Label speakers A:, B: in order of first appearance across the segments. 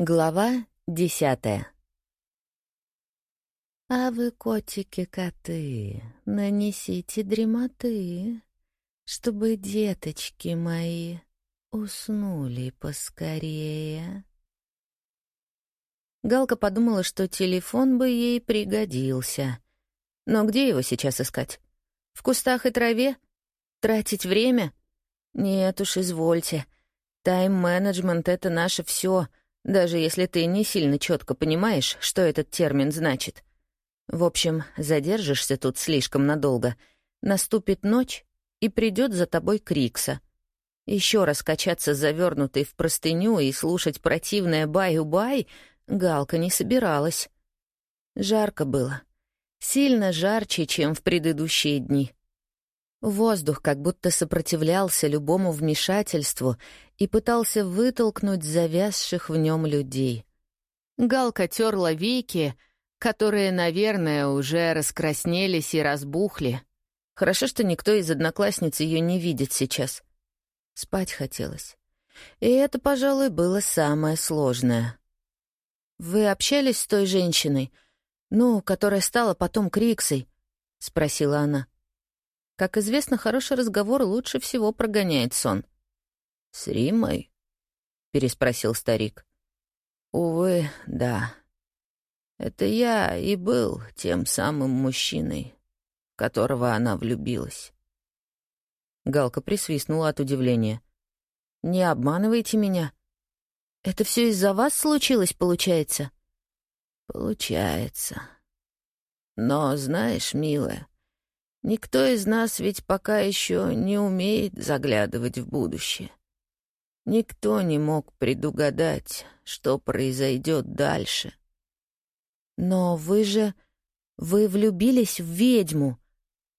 A: Глава десятая А вы, котики-коты, нанесите дремоты, Чтобы деточки мои уснули поскорее. Галка подумала, что телефон бы ей пригодился. Но где его сейчас искать? В кустах и траве? Тратить время? Нет уж, извольте. Тайм-менеджмент — это наше все — даже если ты не сильно четко понимаешь, что этот термин значит. В общем, задержишься тут слишком надолго, наступит ночь, и придет за тобой Крикса. Еще раз качаться завернутой в простыню и слушать противное «баю-бай» Галка не собиралась. Жарко было. Сильно жарче, чем в предыдущие дни. Воздух как будто сопротивлялся любому вмешательству и пытался вытолкнуть завязших в нем людей. Галка терла веки, которые, наверное, уже раскраснелись и разбухли. Хорошо, что никто из одноклассниц ее не видит сейчас. Спать хотелось. И это, пожалуй, было самое сложное. «Вы общались с той женщиной? Ну, которая стала потом Криксой?» — спросила она. Как известно, хороший разговор лучше всего прогоняет сон. «С Римой?» — переспросил старик. «Увы, да. Это я и был тем самым мужчиной, в которого она влюбилась». Галка присвистнула от удивления. «Не обманывайте меня. Это все из-за вас случилось, получается?» «Получается. Но, знаешь, милая, Никто из нас ведь пока еще не умеет заглядывать в будущее. Никто не мог предугадать, что произойдет дальше. Но вы же... Вы влюбились в ведьму.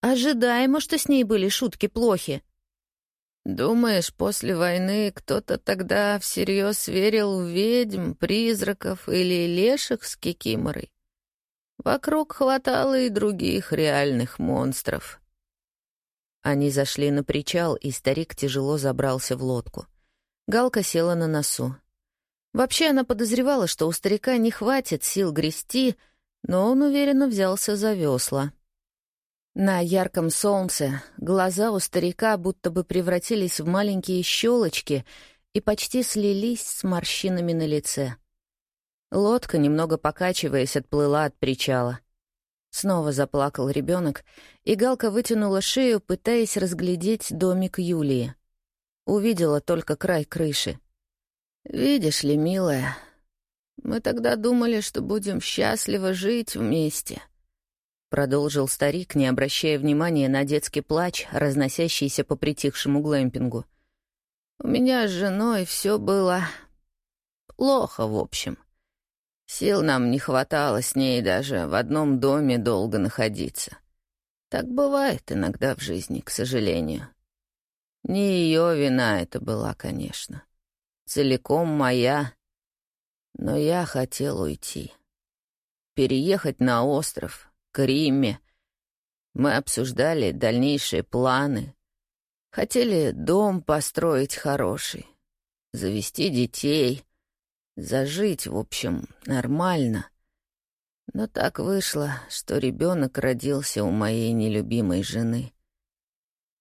A: Ожидаемо, что с ней были шутки плохи. Думаешь, после войны кто-то тогда всерьез верил в ведьм, призраков или леших с кикиморой? Вокруг хватало и других реальных монстров. Они зашли на причал, и старик тяжело забрался в лодку. Галка села на носу. Вообще она подозревала, что у старика не хватит сил грести, но он уверенно взялся за весла. На ярком солнце глаза у старика будто бы превратились в маленькие щелочки и почти слились с морщинами на лице. Лодка, немного покачиваясь, отплыла от причала. Снова заплакал ребенок, и Галка вытянула шею, пытаясь разглядеть домик Юлии. Увидела только край крыши. «Видишь ли, милая, мы тогда думали, что будем счастливо жить вместе», — продолжил старик, не обращая внимания на детский плач, разносящийся по притихшему глэмпингу. «У меня с женой все было плохо, в общем». Сил нам не хватало с ней даже в одном доме долго находиться. Так бывает иногда в жизни, к сожалению. Не ее вина это была, конечно. Целиком моя. Но я хотел уйти. Переехать на остров, к Риме. Мы обсуждали дальнейшие планы. Хотели дом построить хороший, завести детей — Зажить, в общем, нормально. Но так вышло, что ребенок родился у моей нелюбимой жены.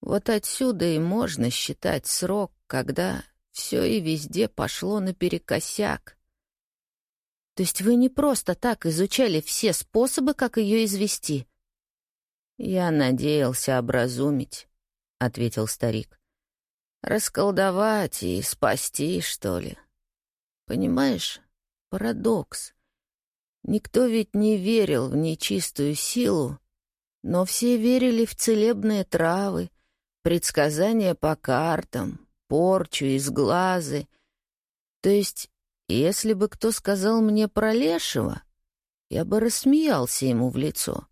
A: Вот отсюда и можно считать срок, когда все и везде пошло наперекосяк. То есть вы не просто так изучали все способы, как ее извести? Я надеялся образумить, — ответил старик. Расколдовать и спасти, что ли. — Понимаешь, парадокс. Никто ведь не верил в нечистую силу, но все верили в целебные травы, предсказания по картам, порчу из глазы. То есть, если бы кто сказал мне про лешего, я бы рассмеялся ему в лицо.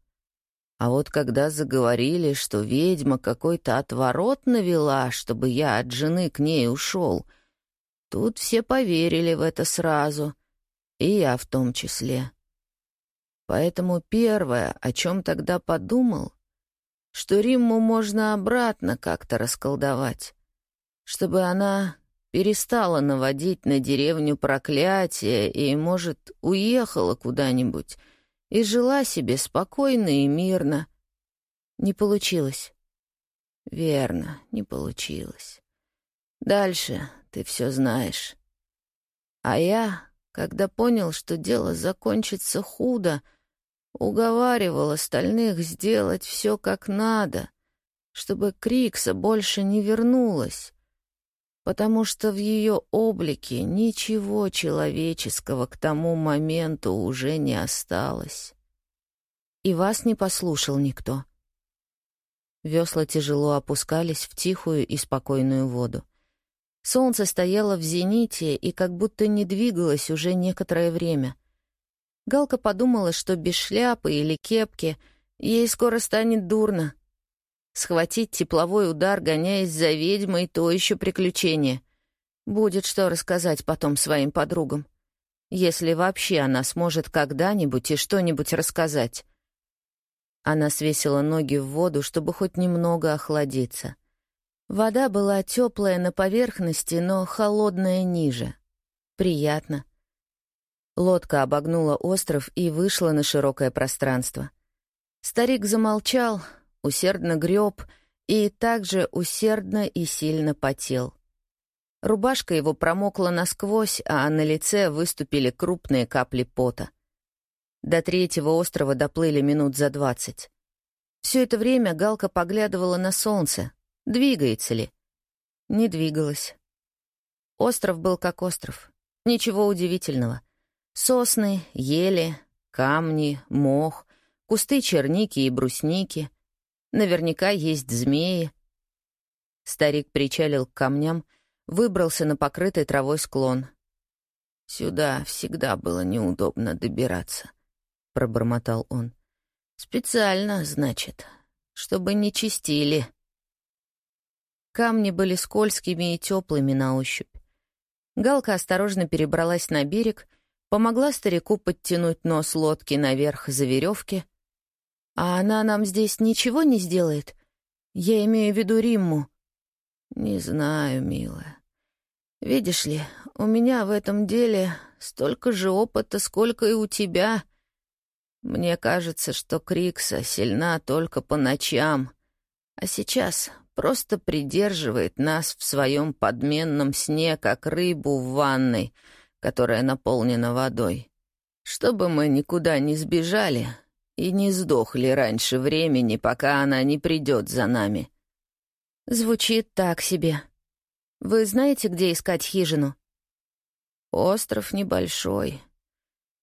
A: А вот когда заговорили, что ведьма какой-то отворот навела, чтобы я от жены к ней ушел — Тут все поверили в это сразу, и я в том числе. Поэтому первое, о чем тогда подумал, что Римму можно обратно как-то расколдовать, чтобы она перестала наводить на деревню проклятие и, может, уехала куда-нибудь и жила себе спокойно и мирно. Не получилось. Верно, не получилось. Дальше ты все знаешь. А я, когда понял, что дело закончится худо, уговаривал остальных сделать все как надо, чтобы Крикса больше не вернулась, потому что в ее облике ничего человеческого к тому моменту уже не осталось. И вас не послушал никто. Весла тяжело опускались в тихую и спокойную воду. Солнце стояло в зените и как будто не двигалось уже некоторое время. Галка подумала, что без шляпы или кепки ей скоро станет дурно — Схватить тепловой удар, гоняясь за ведьмой, то еще приключение. Будет что рассказать потом своим подругам. Если вообще она сможет когда-нибудь и что-нибудь рассказать. Она свесила ноги в воду, чтобы хоть немного охладиться. Вода была теплая на поверхности, но холодная ниже. Приятно. Лодка обогнула остров и вышла на широкое пространство. Старик замолчал, усердно греб и также усердно и сильно потел. Рубашка его промокла насквозь, а на лице выступили крупные капли пота. До третьего острова доплыли минут за двадцать. Все это время Галка поглядывала на солнце, двигается ли. Не двигалась. Остров был как остров. Ничего удивительного. Сосны, ели, камни, мох, кусты черники и брусники, Наверняка есть змеи. Старик причалил к камням, выбрался на покрытый травой склон. «Сюда всегда было неудобно добираться», — пробормотал он. «Специально, значит, чтобы не чистили». Камни были скользкими и теплыми на ощупь. Галка осторожно перебралась на берег, помогла старику подтянуть нос лодки наверх за веревки — «А она нам здесь ничего не сделает? Я имею в виду Римму». «Не знаю, милая. Видишь ли, у меня в этом деле столько же опыта, сколько и у тебя. Мне кажется, что Крикса сильна только по ночам, а сейчас просто придерживает нас в своем подменном сне, как рыбу в ванной, которая наполнена водой. Чтобы мы никуда не сбежали, и не сдохли раньше времени, пока она не придет за нами. Звучит так себе. Вы знаете, где искать хижину? Остров небольшой.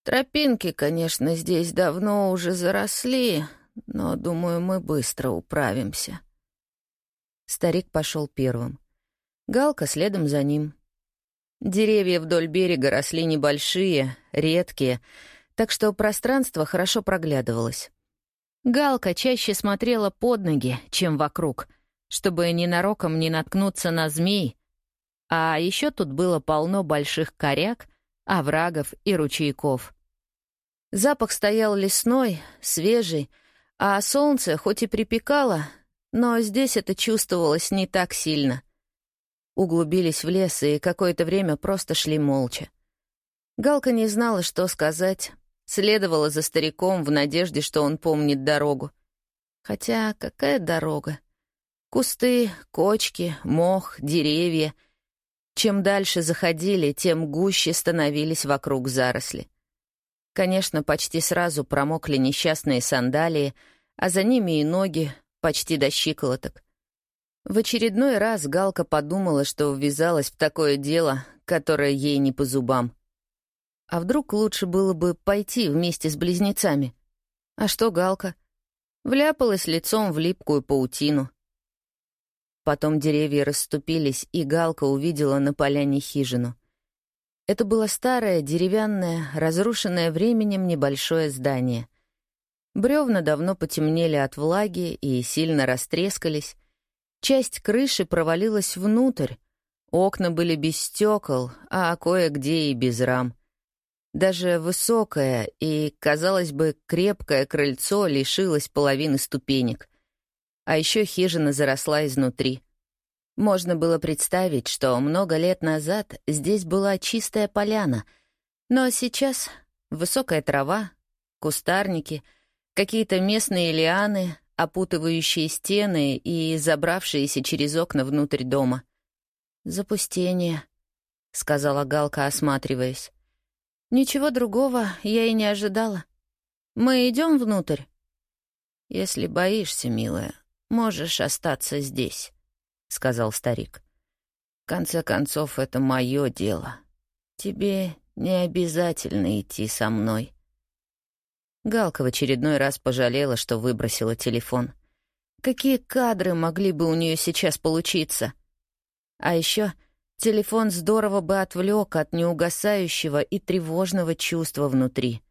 A: Тропинки, конечно, здесь давно уже заросли, но, думаю, мы быстро управимся. Старик пошел первым. Галка следом за ним. Деревья вдоль берега росли небольшие, редкие, так что пространство хорошо проглядывалось. Галка чаще смотрела под ноги, чем вокруг, чтобы ненароком не наткнуться на змей, а еще тут было полно больших коряк, оврагов и ручейков. Запах стоял лесной, свежий, а солнце хоть и припекало, но здесь это чувствовалось не так сильно. Углубились в лес и какое-то время просто шли молча. Галка не знала, что сказать, Следовала за стариком в надежде, что он помнит дорогу. Хотя какая дорога? Кусты, кочки, мох, деревья. Чем дальше заходили, тем гуще становились вокруг заросли. Конечно, почти сразу промокли несчастные сандалии, а за ними и ноги, почти до щиколоток. В очередной раз Галка подумала, что ввязалась в такое дело, которое ей не по зубам. А вдруг лучше было бы пойти вместе с близнецами? А что Галка? Вляпалась лицом в липкую паутину. Потом деревья расступились, и Галка увидела на поляне хижину. Это было старое, деревянное, разрушенное временем небольшое здание. Бревна давно потемнели от влаги и сильно растрескались. Часть крыши провалилась внутрь. Окна были без стекол, а кое-где и без рам. Даже высокое и, казалось бы, крепкое крыльцо лишилось половины ступенек. А еще хижина заросла изнутри. Можно было представить, что много лет назад здесь была чистая поляна, но сейчас высокая трава, кустарники, какие-то местные лианы, опутывающие стены и забравшиеся через окна внутрь дома. «Запустение», — сказала Галка, осматриваясь. «Ничего другого я и не ожидала. Мы идем внутрь?» «Если боишься, милая, можешь остаться здесь», — сказал старик. «В конце концов, это мое дело. Тебе не обязательно идти со мной». Галка в очередной раз пожалела, что выбросила телефон. Какие кадры могли бы у нее сейчас получиться? А еще телефон здорово бы отвлек от неугасающего и тревожного чувства внутри.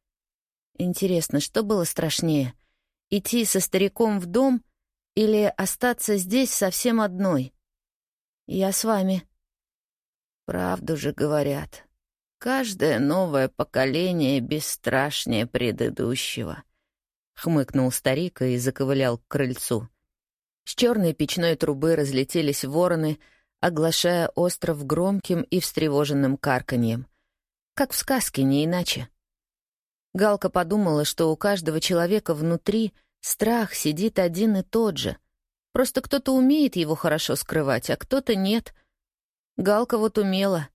A: Интересно, что было страшнее — Идти со стариком в дом или остаться здесь совсем одной? Я с вами. Правду же говорят. Каждое новое поколение бесстрашнее предыдущего. Хмыкнул старик и заковылял к крыльцу. С черной печной трубы разлетелись вороны, оглашая остров громким и встревоженным карканьем. Как в сказке, не иначе. Галка подумала, что у каждого человека внутри страх сидит один и тот же. Просто кто-то умеет его хорошо скрывать, а кто-то нет. Галка вот умела.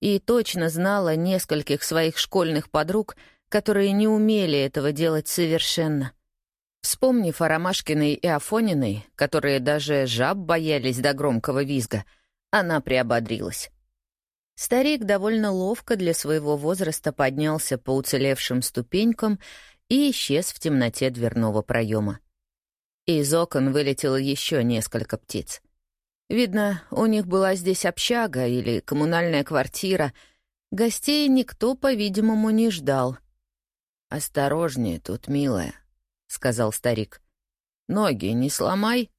A: И точно знала нескольких своих школьных подруг, которые не умели этого делать совершенно. Вспомнив о Ромашкиной и Афониной, которые даже жаб боялись до громкого визга, она приободрилась. Старик довольно ловко для своего возраста поднялся по уцелевшим ступенькам и исчез в темноте дверного проема. Из окон вылетело еще несколько птиц. Видно, у них была здесь общага или коммунальная квартира. Гостей никто, по-видимому, не ждал. «Осторожнее тут, милая», — сказал старик. «Ноги не сломай».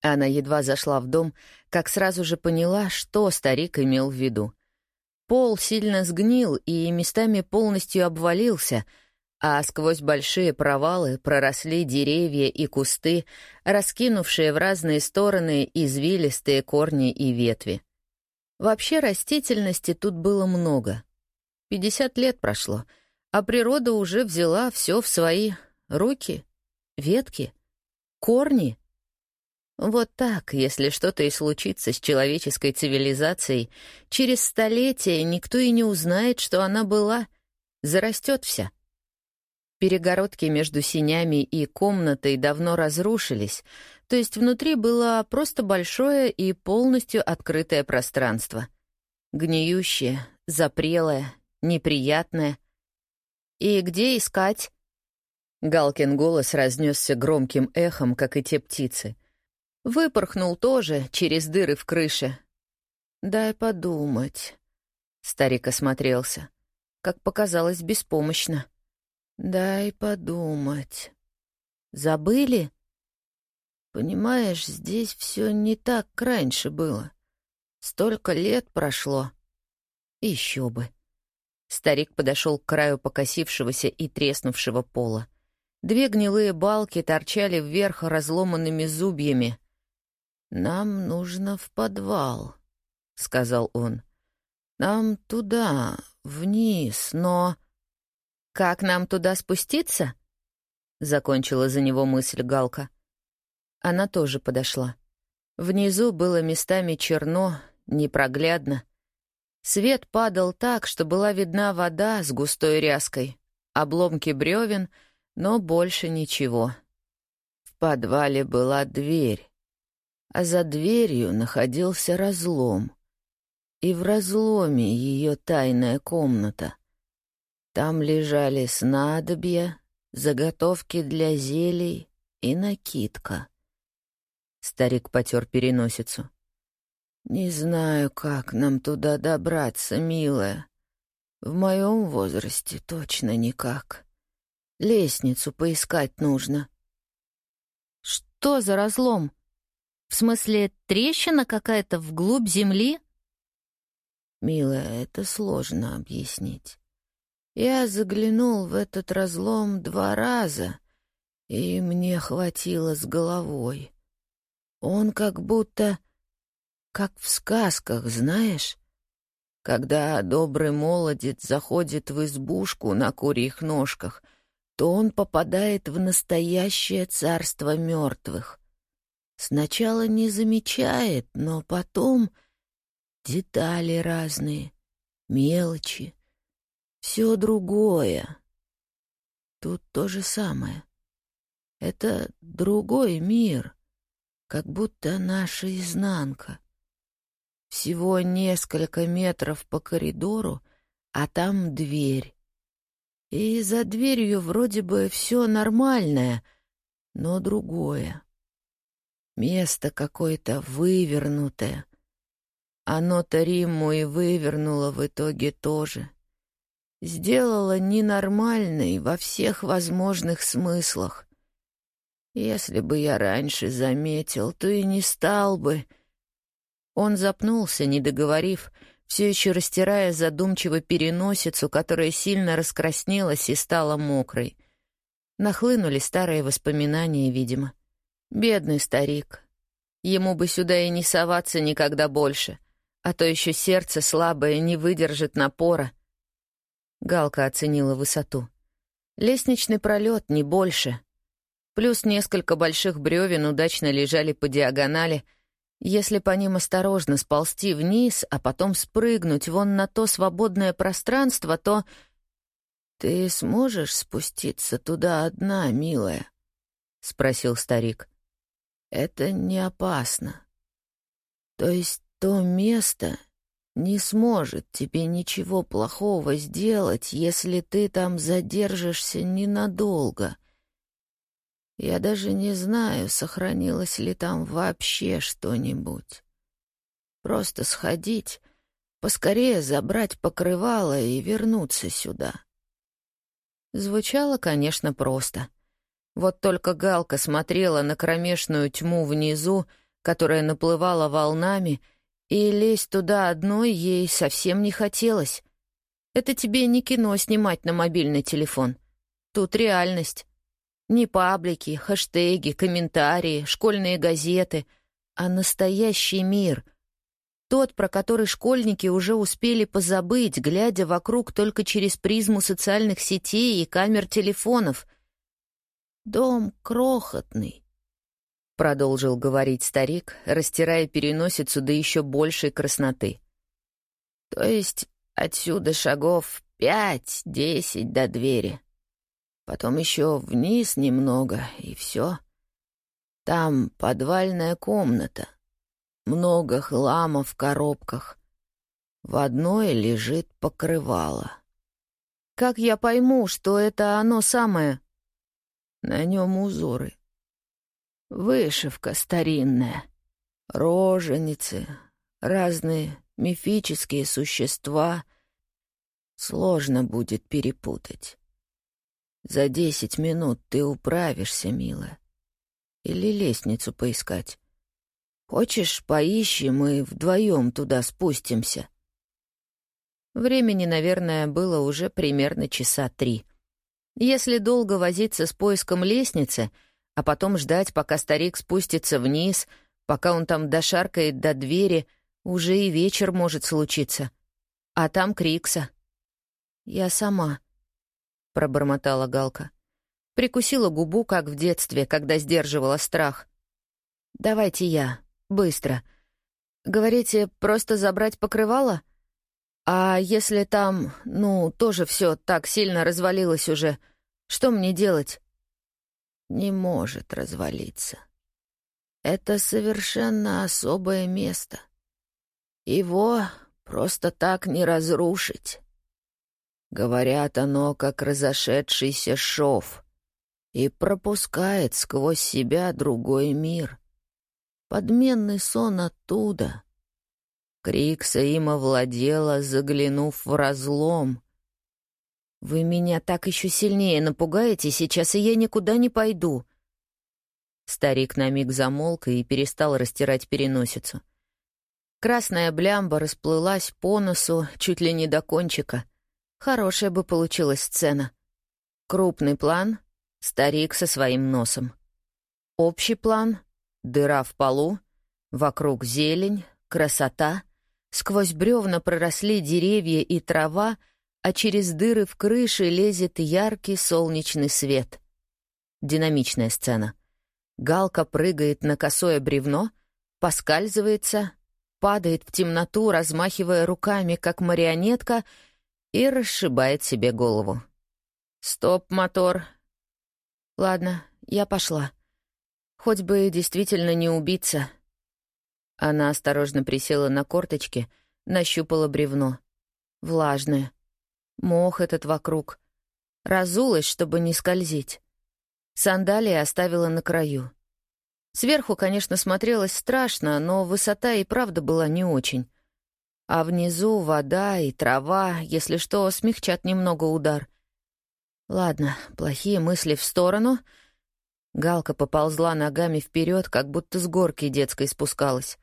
A: Она едва зашла в дом, как сразу же поняла, что старик имел в виду. Пол сильно сгнил и местами полностью обвалился, а сквозь большие провалы проросли деревья и кусты, раскинувшие в разные стороны извилистые корни и ветви. Вообще растительности тут было много. Пятьдесят лет прошло, а природа уже взяла все в свои руки, ветки, корни — вот так, если что-то и случится с человеческой цивилизацией, через столетия никто и не узнает, что она была. Зарастет вся. Перегородки между синями и комнатой давно разрушились, то есть внутри было просто большое и полностью открытое пространство. Гниющее, запрелое, неприятное. «И где искать?» Галкин голос разнесся громким эхом, как и те птицы — Выпорхнул тоже через дыры в крыше. «Дай подумать». Старик осмотрелся. Как показалось, беспомощно. «Дай подумать». «Забыли?» «Понимаешь, здесь все не так, раньше было. Столько лет прошло. Еще бы». Старик подошел к краю покосившегося и треснувшего пола. Две гнилые балки торчали вверх разломанными зубьями. «Нам нужно в подвал», — сказал он. «Нам туда, вниз, но...» «Как нам туда спуститься?» — закончила за него мысль Галка. Она тоже подошла. Внизу было местами черно, непроглядно. Свет падал так, что была видна вода с густой ряской, обломки бревен, но больше ничего. В подвале была дверь а за дверью находился разлом. И в разломе ее тайная комната. Там лежали снадобья, заготовки для зелий и накидка. Старик потер переносицу. «Не знаю, как нам туда добраться, милая. В моем возрасте точно никак. Лестницу поискать нужно». «Что за разлом?» В смысле, трещина какая-то вглубь земли? Милая, это сложно объяснить. Я заглянул в этот разлом два раза, и мне хватило с головой. Он как будто... как в сказках, знаешь? Когда добрый молодец заходит в избушку на курьих ножках, то он попадает в настоящее царство мертвых. Сначала не замечает, но потом детали разные, мелочи, все другое. Тут то же самое. Это другой мир, как будто наша изнанка. Всего несколько метров по коридору, а там дверь. И за дверью вроде бы все нормальное, но другое. Место какое-то вывернутое. Оно-то Римму и вывернуло в итоге тоже. Сделала ненормальной во всех возможных смыслах. Если бы я раньше заметил, то и не стал бы... Он запнулся, не договорив, все еще растирая задумчиво переносицу, которая сильно раскраснелась и стала мокрой. Нахлынули старые воспоминания, видимо. Бедный старик. Ему бы сюда и не соваться никогда больше, а то еще сердце слабое не выдержит напора. Галка оценила высоту. Лестничный пролет, не больше. Плюс несколько больших бревен удачно лежали по диагонали — если по ним осторожно сползти вниз, а потом спрыгнуть вон на то свободное пространство, то... «Ты сможешь спуститься туда одна, милая?» — спросил старик. «Это не опасно. То есть то место не сможет тебе ничего плохого сделать, если ты там задержишься ненадолго. Я даже не знаю, сохранилось ли там вообще что-нибудь. Просто сходить, поскорее забрать покрывало и вернуться сюда. Звучало, конечно, просто. Вот только Галка смотрела на кромешную тьму внизу, которая наплывала волнами, и лезть туда одной ей совсем не хотелось. Это тебе не кино снимать на мобильный телефон. Тут реальность. Не паблики, хэштеги, комментарии, школьные газеты, а настоящий мир. Тот, про который школьники уже успели позабыть, глядя вокруг только через призму социальных сетей и камер телефонов. «Дом крохотный», — продолжил говорить старик, растирая переносицу до еще большей красноты. «То есть отсюда шагов пять-десять до двери. Потом еще вниз немного, и все. Там подвальная комната. Много хлама в коробках. В одной лежит покрывало. Как я пойму, что это оно самое? На нем узоры. Вышивка старинная. Роженицы, разные мифические существа. Сложно будет перепутать. За десять минут ты управишься, милая. Или лестницу поискать. Хочешь, поищем и вдвоем туда спустимся?» Времени, наверное, было уже примерно часа три. Если долго возиться с поиском лестницы, а потом ждать, пока старик спустится вниз, пока он там дошаркает до двери, уже и вечер может случиться. А там Крикса. «Я сама», — пробормотала Галка. Прикусила губу, как в детстве, когда сдерживала страх. «Давайте я. Быстро. Говорите, просто забрать покрывало? А если там, ну, тоже все так сильно развалилось уже, что мне делать?» «Не может развалиться. Это совершенно особое место. Его просто так не разрушить». Говорят, оно как разошедшийся шов и пропускает сквозь себя другой мир. Подменный сон оттуда. Крикса им овладела, заглянув в разлом. «Вы меня так еще сильнее напугаете сейчас, и я никуда не пойду». Старик на миг замолк и перестал растирать переносицу. Красная блямба расплылась по носу чуть ли не до кончика — Хорошая бы получилась сцена. Крупный план — старик со своим носом. Общий план Дыра в полу, вокруг зелень, красота. Сквозь бревна проросли деревья и трава, а через дыры в крыше лезет яркий солнечный свет. Динамичная сцена. Галка прыгает на косое бревно, поскальзывается, падает в темноту, размахивая руками, как марионетка, и расшибает себе голову. «Стоп, мотор!» «Ладно, я пошла. Хоть бы действительно не убиться». Она осторожно присела на корточки, нащупала бревно. Влажное. Мох этот вокруг. Разулась, чтобы не скользить. Сандалии оставила на краю. Сверху, конечно, смотрелось страшно, но высота и правда была не очень. А внизу вода и трава, если что, смягчат немного удар. Ладно, плохие мысли в сторону. Галка поползла ногами вперед, как будто с горки детской спускалась.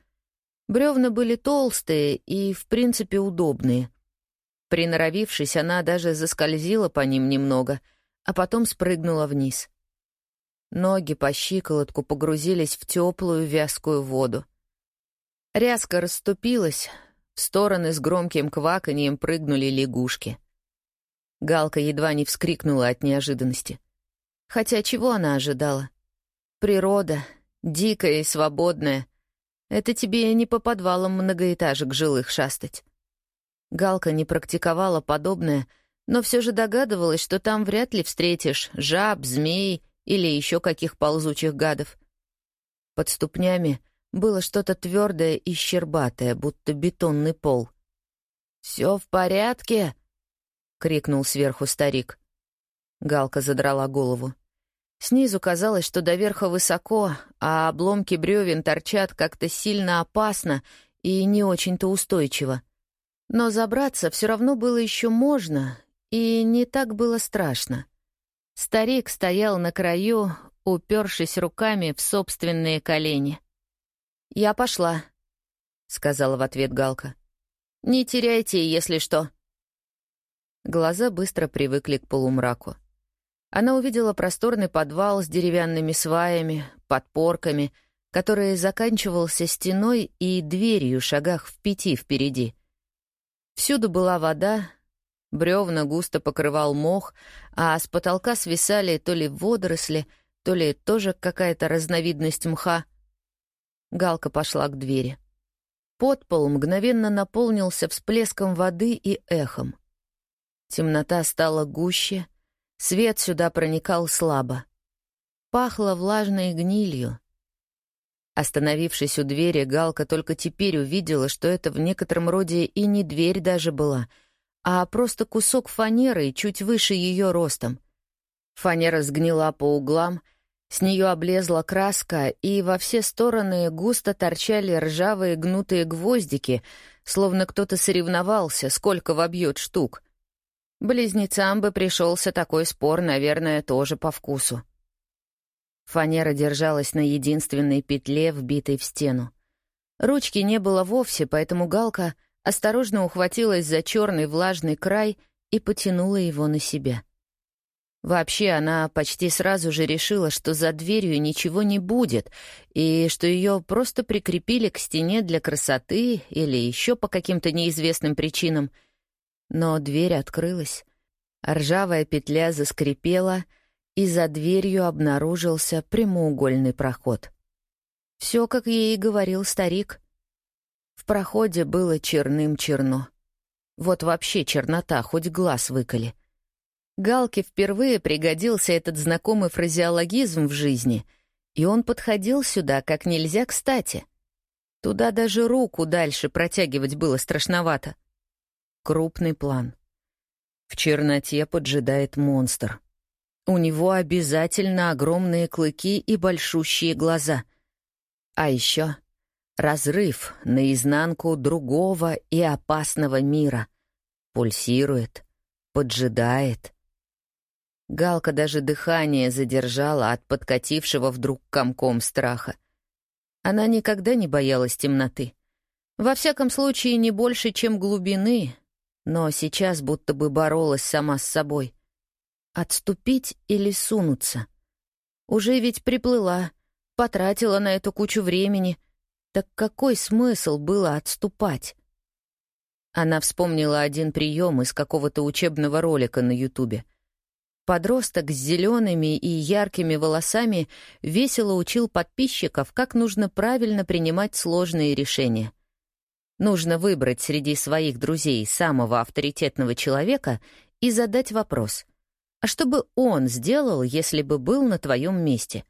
A: Бревна были толстые и, в принципе, удобные. Приноровившись, она даже заскользила по ним немного, а потом спрыгнула вниз. Ноги по щиколотку погрузились в теплую вязкую воду. Рязко расступилась, в стороны с громким кваканьем прыгнули лягушки. Галка едва не вскрикнула от неожиданности. Хотя чего она ожидала? Природа, дикая и свободная. Это тебе не по подвалам многоэтажек жилых шастать. Галка не практиковала подобное, но все же догадывалась, что там вряд ли встретишь жаб, змей или еще каких ползучих гадов. Под ступнями было что-то твердое и щербатое, будто бетонный пол. «Все в порядке?» — крикнул сверху старик. Галка задрала голову. Снизу казалось, что до верха высоко, а обломки бревен торчат как-то сильно опасно и не очень-то устойчиво. Но забраться все равно было еще можно, и не так было страшно. Старик стоял на краю, упершись руками в собственные колени. «Я пошла», — сказала в ответ Галка. «Не теряйте, если что». Глаза быстро привыкли к полумраку. Она увидела просторный подвал с деревянными сваями, подпорками, который заканчивался стеной и дверью шагах в пяти впереди. Всюду была вода, Бревна густо покрывал мох, а с потолка свисали то ли водоросли, то ли тоже какая-то разновидность мха. Галка пошла к двери. Подпол мгновенно наполнился всплеском воды и эхом. Темнота стала гуще, свет сюда проникал слабо. Пахло влажной гнилью. Остановившись у двери, Галка только теперь увидела, что это в некотором роде и не дверь даже была — а просто кусок фанеры чуть выше ее ростом. Фанера сгнила по углам, с нее облезла краска, и во все стороны густо торчали ржавые гнутые гвоздики, словно кто-то соревновался, сколько вобьет штук. Близнецам бы пришелся такой спор, наверное, тоже по вкусу. Фанера держалась на единственной петле, вбитой в стену. Ручки не было вовсе, поэтому Галка — осторожно ухватилась за черный влажный край и потянула его на себя. Вообще, она почти сразу же решила, что за дверью ничего не будет, и что ее просто прикрепили к стене для красоты или еще по каким-то неизвестным причинам. Но дверь открылась. Ржавая петля заскрипела, и за дверью обнаружился прямоугольный проход. Все, как ей и говорил старик. В проходе было черным-черно. Вот вообще чернота, хоть глаз выколи. Галке впервые пригодился этот знакомый фразеологизм в жизни, и он подходил сюда как нельзя кстати. Туда даже руку дальше протягивать было страшновато. Крупный план. В черноте поджидает монстр. У него обязательно огромные клыки и большущие глаза. А еще Разрыв наизнанку другого и опасного мира. Пульсирует, поджидает. Галка даже дыхание задержала от подкатившего вдруг комком страха. Она никогда не боялась темноты. Во всяком случае, не больше, чем глубины, но сейчас будто бы боролась сама с собой. Отступить или сунуться? Уже ведь приплыла, потратила на эту кучу времени. Так какой смысл было отступать? Она вспомнила один прием из какого-то учебного ролика на Ютубе. Подросток с зелеными и яркими волосами весело учил подписчиков, как нужно правильно принимать сложные решения. Нужно выбрать среди своих друзей самого авторитетного человека и задать вопрос. А что бы он сделал, если бы был на твоем месте?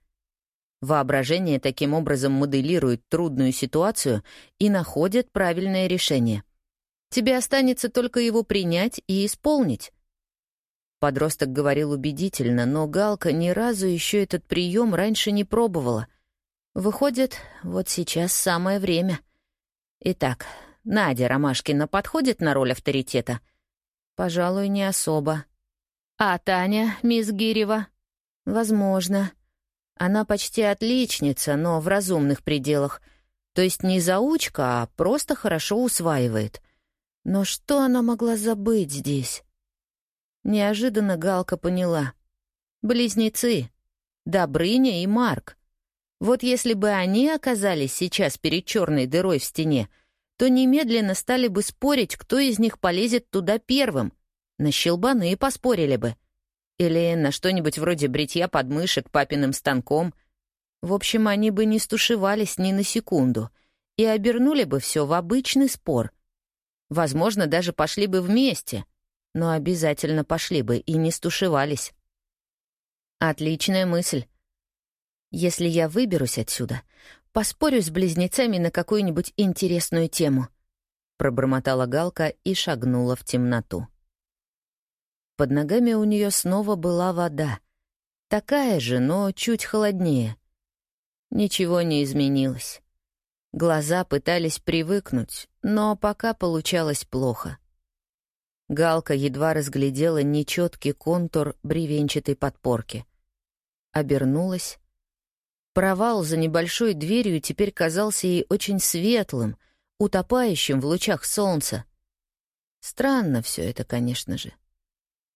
A: Воображение таким образом моделирует трудную ситуацию и находит правильное решение. Тебе останется только его принять и исполнить. Подросток говорил убедительно, но Галка ни разу еще этот прием раньше не пробовала. Выходит, вот сейчас самое время. Итак, Надя Ромашкина подходит на роль авторитета? Пожалуй, не особо. А Таня, мисс Гирева? Возможно. Она почти отличница, но в разумных пределах. То есть не заучка, а просто хорошо усваивает. Но что она могла забыть здесь? Неожиданно Галка поняла. Близнецы. Добрыня и Марк. Вот если бы они оказались сейчас перед черной дырой в стене, то немедленно стали бы спорить, кто из них полезет туда первым. На щелбаны поспорили бы. Или на что-нибудь вроде бритья подмышек папиным станком. В общем, они бы не стушевались ни на секунду и обернули бы все в обычный спор. Возможно, даже пошли бы вместе — но обязательно пошли бы и не стушевались. Отличная мысль. Если я выберусь отсюда, поспорю с близнецами на какую-нибудь интересную тему. Пробормотала Галка и шагнула в темноту. Под ногами у нее снова была вода. Такая же, но чуть холоднее. Ничего не изменилось. Глаза пытались привыкнуть, но пока получалось плохо. Галка едва разглядела нечеткий контур бревенчатой подпорки. Обернулась. Провал за небольшой дверью теперь казался ей очень светлым, утопающим в лучах солнца. Странно все это, конечно же.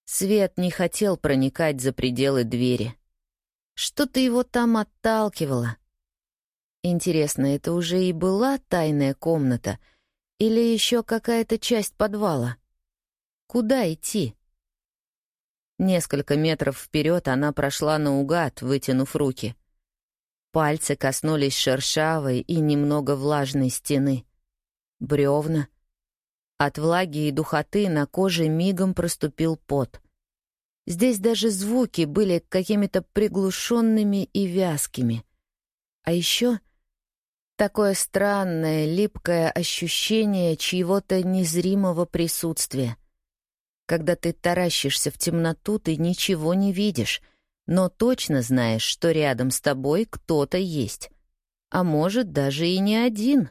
A: Свет не хотел проникать за пределы двери. Что-то его там отталкивало. Интересно, это уже и была тайная комната или еще какая-то часть подвала? Куда идти? Несколько метров вперед она прошла наугад, вытянув руки. Пальцы коснулись шершавой и немного влажной стены. Бревна. От влаги и духоты на коже мигом проступил пот. Здесь даже звуки были какими-то приглушенными и вязкими. А еще такое странное, липкое ощущение чьего-то незримого присутствия — когда ты таращишься в темноту, ты ничего не видишь, но точно знаешь, что рядом с тобой кто-то есть. А может, даже и не один.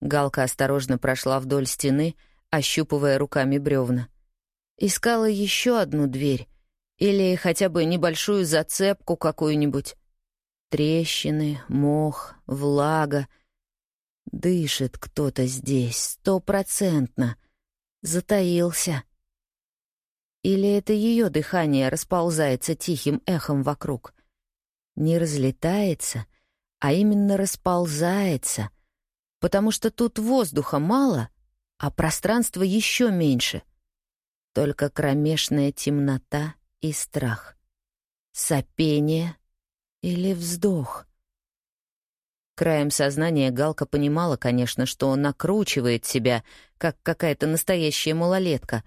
A: Галка осторожно прошла вдоль стены, ощупывая руками бревна. Искала еще одну дверь или хотя бы небольшую зацепку какую-нибудь. Трещины, мох, влага. Дышит кто-то здесь, стопроцентно — затаился. Или это ее дыхание расползается тихим эхом вокруг? Не разлетается, а именно расползается, потому что тут воздуха мало, а пространства еще меньше. Только кромешная темнота и страх. Сопение или вздох. Краем сознания Галка понимала, конечно, что он накручивает себя, как какая-то настоящая малолетка,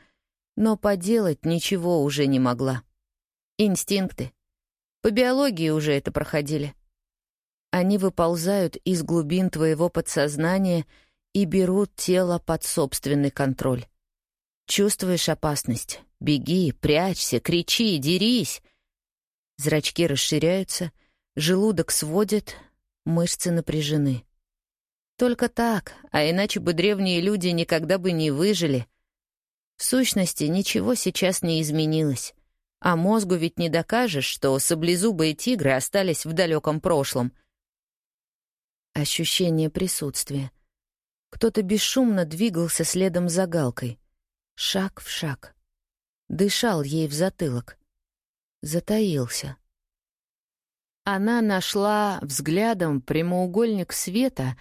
A: но поделать ничего уже не могла. Инстинкты. По биологии уже это проходили. Они выползают из глубин твоего подсознания и берут тело под собственный контроль. Чувствуешь опасность? Беги, прячься, кричи, дерись. Зрачки расширяются, желудок сводит, Мышцы напряжены. Только так, а иначе бы древние люди никогда бы не выжили. В сущности, ничего сейчас не изменилось. А мозгу ведь не докажешь, что саблезубые тигры остались в далеком прошлом. Ощущение присутствия. Кто-то бесшумно двигался следом за галкой. Шаг в шаг. Дышал ей в затылок. Затаился. она нашла взглядом прямоугольник света,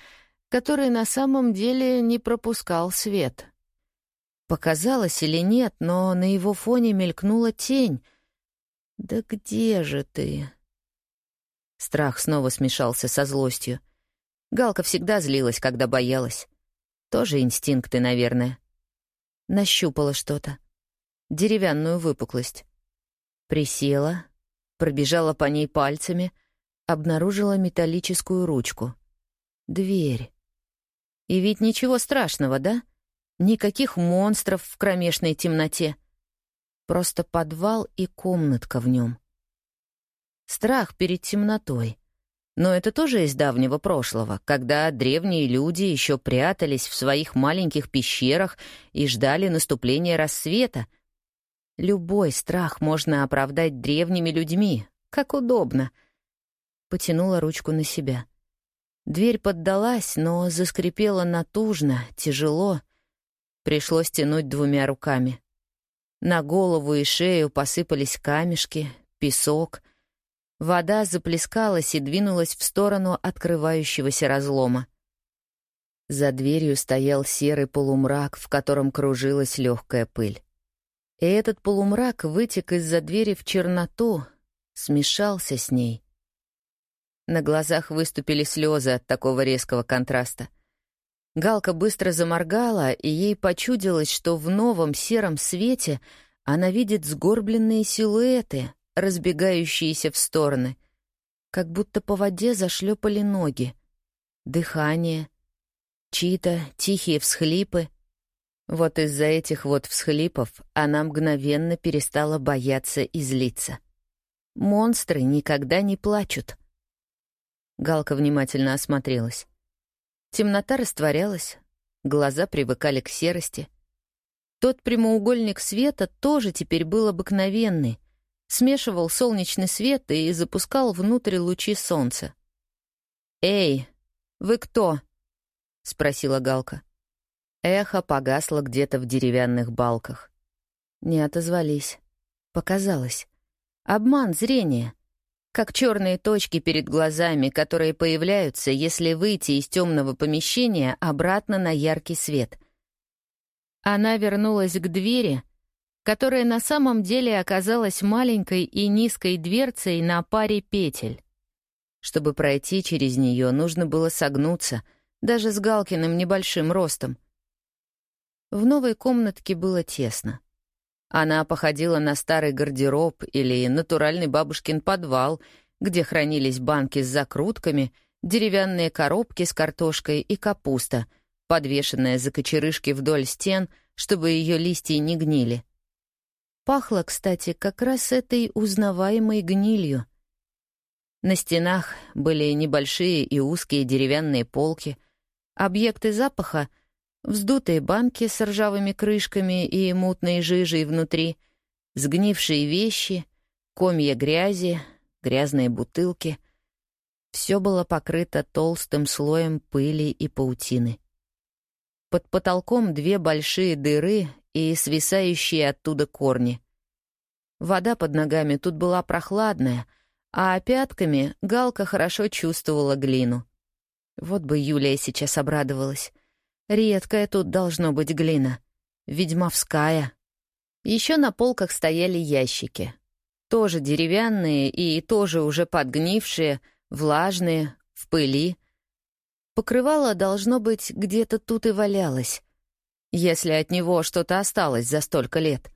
A: который на самом деле не пропускал свет. Показалось или нет, но на его фоне мелькнула тень. «Да где же ты?» Страх снова смешался со злостью. Галка всегда злилась, когда боялась. Тоже инстинкты, наверное. Нащупала что-то. Деревянную выпуклость. Присела, пробежала по ней пальцами, обнаружила металлическую ручку. Дверь. И ведь ничего страшного, да? Никаких монстров в кромешной темноте. Просто подвал и комнатка в нем. Страх перед темнотой. Но это тоже из давнего прошлого, когда древние люди еще прятались в своих маленьких пещерах и ждали наступления рассвета. Любой страх можно оправдать древними людьми, как удобно. Потянула ручку на себя. Дверь поддалась, но заскрипела натужно, тяжело. Пришлось тянуть двумя руками. На голову и шею посыпались камешки, песок — Вода заплескалась и двинулась в сторону открывающегося разлома. За дверью стоял серый полумрак, в котором кружилась легкая пыль. И этот полумрак вытек из-за двери в черноту, смешался с ней. На глазах выступили слезы от такого резкого контраста. Галка быстро заморгала, и ей почудилось, что в новом сером свете она видит сгорбленные силуэты, разбегающиеся в стороны, как будто по воде зашлепали ноги. Дыхание, чьи-то тихие всхлипы. Вот из-за этих вот всхлипов она мгновенно перестала бояться и злиться. Монстры никогда не плачут. Галка внимательно осмотрелась. Темнота растворялась, глаза привыкали к серости. Тот прямоугольник света тоже теперь был обыкновенный, смешивал солнечный свет и запускал внутрь лучи солнца. «Эй, вы кто?» — спросила Галка. Эхо погасло где-то в деревянных балках. Не отозвались. Показалось. Обман зрения. Как черные точки перед глазами, которые появляются, если выйти из темного помещения обратно на яркий свет. Она вернулась к двери — которая на самом деле оказалась маленькой и низкой дверцей на паре петель. Чтобы пройти через нее, нужно было согнуться, даже с Галкиным небольшим ростом. В новой комнатке было тесно. Она походила на старый гардероб или натуральный бабушкин подвал, где хранились банки с закрутками, деревянные коробки с картошкой и капуста, подвешенная за кочерышки вдоль стен, чтобы ее листья не гнили — Пахло, кстати, как раз этой узнаваемой гнилью. На стенах были небольшие и узкие деревянные полки. Объекты запаха — вздутые банки с ржавыми крышками и мутной жижей внутри, сгнившие вещи, комья грязи, грязные бутылки. Все было покрыто толстым слоем пыли и паутины. Под потолком две большие дыры и свисающие оттуда корни. Вода под ногами тут была прохладная, а пятками Галка хорошо чувствовала глину. Вот бы Юлия сейчас обрадовалась. Редкая тут должно быть глина. Ведьмовская. Еще на полках стояли ящики. Тоже деревянные и тоже уже подгнившие, влажные, в пыли. Покрывало, должно быть, где-то тут и валялось если от него что-то осталось за столько лет.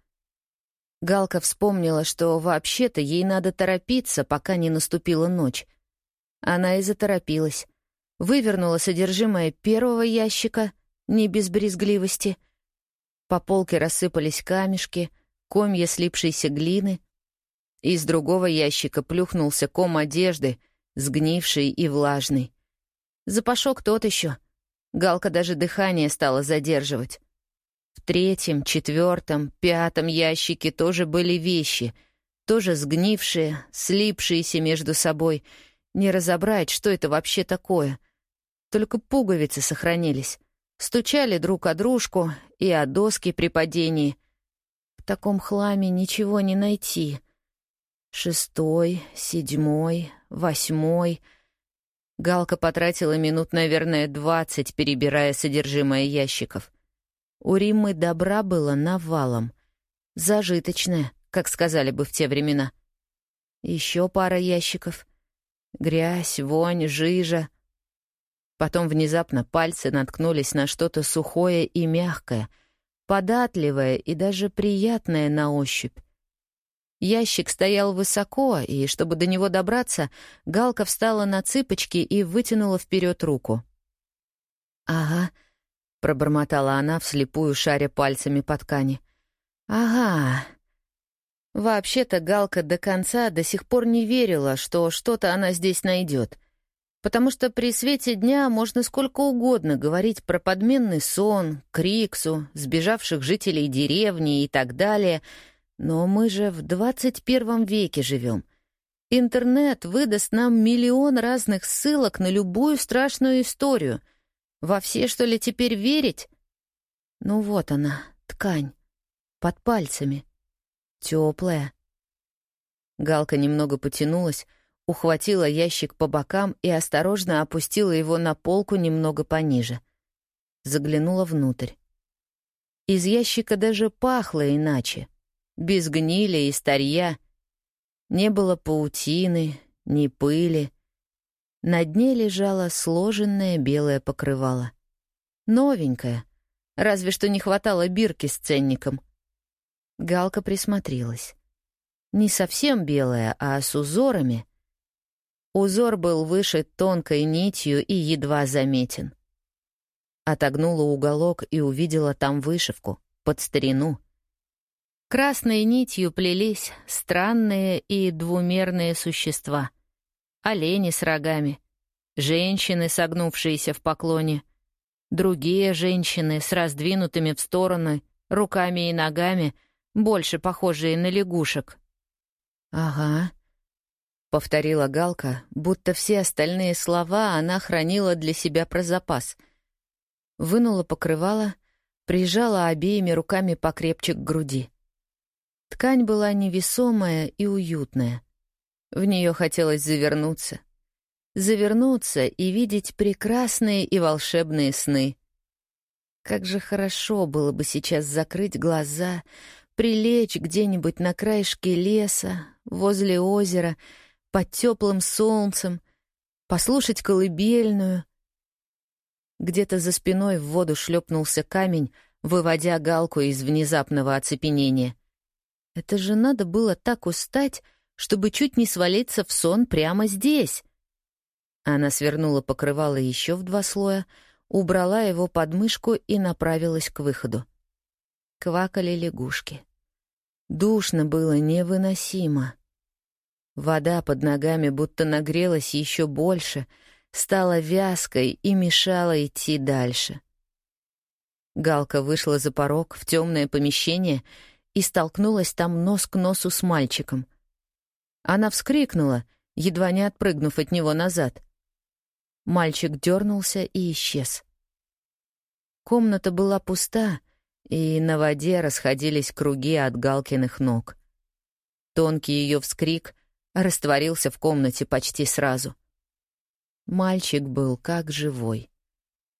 A: Галка вспомнила, что вообще-то ей надо торопиться, пока не наступила ночь. Она и заторопилась. Вывернула содержимое первого ящика, не без брезгливости. По полке рассыпались камешки, комья слипшейся глины. Из другого ящика плюхнулся ком одежды, сгнивший и влажный. Запашок тот еще. Галка даже дыхание стала задерживать. Третьем, четвертом, пятом ящике тоже были вещи, тоже сгнившие, слипшиеся между собой. Не разобрать, что это вообще такое. Только пуговицы сохранились. Стучали друг о дружку и о доски при падении. В таком хламе ничего не найти. Шестой, седьмой, восьмой. Галка потратила минут, наверное, двадцать, перебирая содержимое ящиков. У Риммы добра было навалом. Зажиточное, как сказали бы в те времена. Еще пара ящиков. Грязь, вонь, жижа. Потом внезапно пальцы наткнулись на что-то сухое и мягкое, податливое и даже приятное на ощупь. Ящик стоял высоко, и, чтобы до него добраться, Галка встала на цыпочки и вытянула вперед руку. «Ага», — пробормотала она, вслепую шаря пальцами по ткани. «Ага». Вообще-то Галка до конца до сих пор не верила, что что-то она здесь найдет, потому что при свете дня можно сколько угодно говорить про подменный сон, Криксу, сбежавших жителей деревни и так далее — но мы же в 21 веке живем. Интернет выдаст нам миллион разных ссылок на любую страшную историю. Во все, что ли, теперь верить? Ну вот она, ткань, под пальцами. Теплая. Галка немного потянулась, ухватила ящик по бокам и осторожно опустила его на полку немного пониже. Заглянула внутрь. Из ящика даже пахло иначе — без гнили и старья. Не было паутины, ни пыли. На дне лежало сложенное белое покрывало. Новенькое, разве что не хватало бирки с ценником. Галка присмотрелась. Не совсем белое, а с узорами. Узор был вышит тонкой нитью и едва заметен. Отогнула уголок и увидела там вышивку, под старину — Красной нитью плелись странные и двумерные существа. Олени с рогами, женщины, согнувшиеся в поклоне, другие женщины с раздвинутыми в стороны руками и ногами, больше похожие на лягушек. «Ага», — повторила Галка, будто все остальные слова она хранила для себя про запас. Вынула покрывало, прижала обеими руками покрепче к груди. Ткань была невесомая и уютная. В нее хотелось завернуться. Завернуться и видеть прекрасные и волшебные сны. Как же хорошо было бы сейчас закрыть глаза, прилечь где-нибудь на краешке леса, возле озера, под теплым солнцем, послушать колыбельную. Где-то за спиной в воду шлепнулся камень, выводя галку из внезапного оцепенения — это же надо было так устать, чтобы чуть не свалиться в сон прямо здесь. Она свернула покрывало еще в два слоя, убрала его под мышку и направилась к выходу. Квакали лягушки. Душно было невыносимо. Вода под ногами будто нагрелась еще больше, стала вязкой и мешала идти дальше. Галка вышла за порог в темное помещение и столкнулась там нос к носу с мальчиком. Она вскрикнула, едва не отпрыгнув от него назад. Мальчик дернулся и исчез. Комната была пуста, и на воде расходились круги от Галкиных ног. Тонкий ее вскрик растворился в комнате почти сразу. Мальчик был как живой.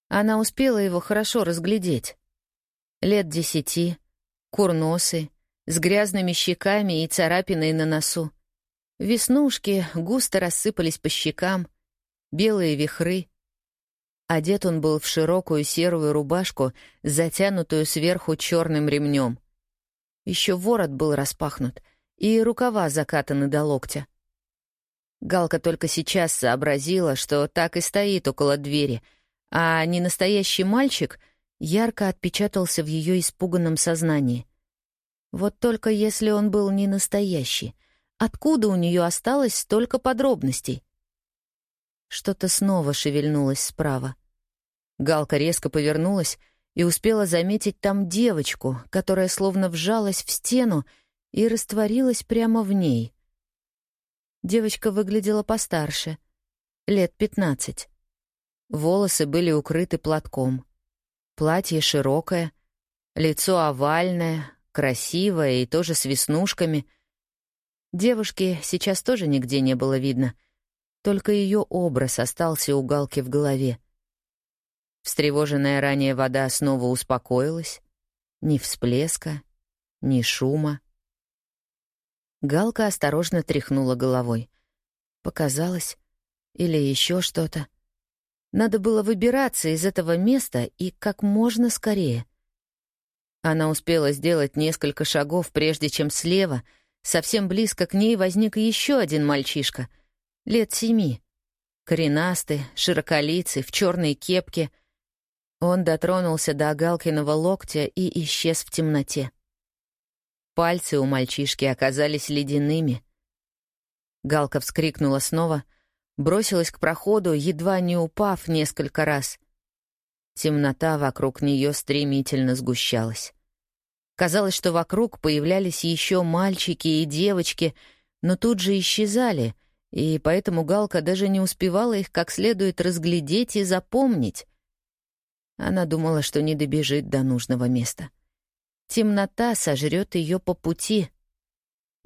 A: Она успела его хорошо разглядеть. Лет десяти, курносый, с грязными щеками и царапиной на носу. Веснушки густо рассыпались по щекам, белые вихры. Одет он был в широкую серую рубашку, затянутую сверху черным ремнем. Еще ворот был распахнут, и рукава закатаны до локтя. Галка только сейчас сообразила, что так и стоит около двери, а не настоящий мальчик — ярко отпечатался в ее испуганном сознании. Вот только если он был не настоящий, откуда у нее осталось столько подробностей? Что-то снова шевельнулось справа. Галка резко повернулась и успела заметить там девочку, которая словно вжалась в стену и растворилась прямо в ней. Девочка выглядела постарше, лет пятнадцать. Волосы были укрыты платком. Платье широкое, лицо овальное, красивое и тоже с веснушками. Девушки сейчас тоже нигде не было видно. Только ее образ остался у Галки в голове. Встревоженная ранее вода снова успокоилась. Ни всплеска, ни шума. Галка осторожно тряхнула головой. Показалось. Или еще что-то. Надо было выбираться из этого места и как можно скорее. Она успела сделать несколько шагов, прежде чем слева, совсем близко к ней, возник еще один мальчишка, лет семи. Коренастый, широколицый, в черной кепке. Он дотронулся до Галкиного локтя и исчез в темноте. Пальцы у мальчишки оказались ледяными. Галка вскрикнула снова — бросилась к проходу, едва не упав несколько раз. Темнота вокруг нее стремительно сгущалась. Казалось, что вокруг появлялись еще мальчики и девочки, но тут же исчезали, и поэтому Галка даже не успевала их как следует разглядеть и запомнить. Она думала, что не добежит до нужного места. Темнота сожрет ее по пути —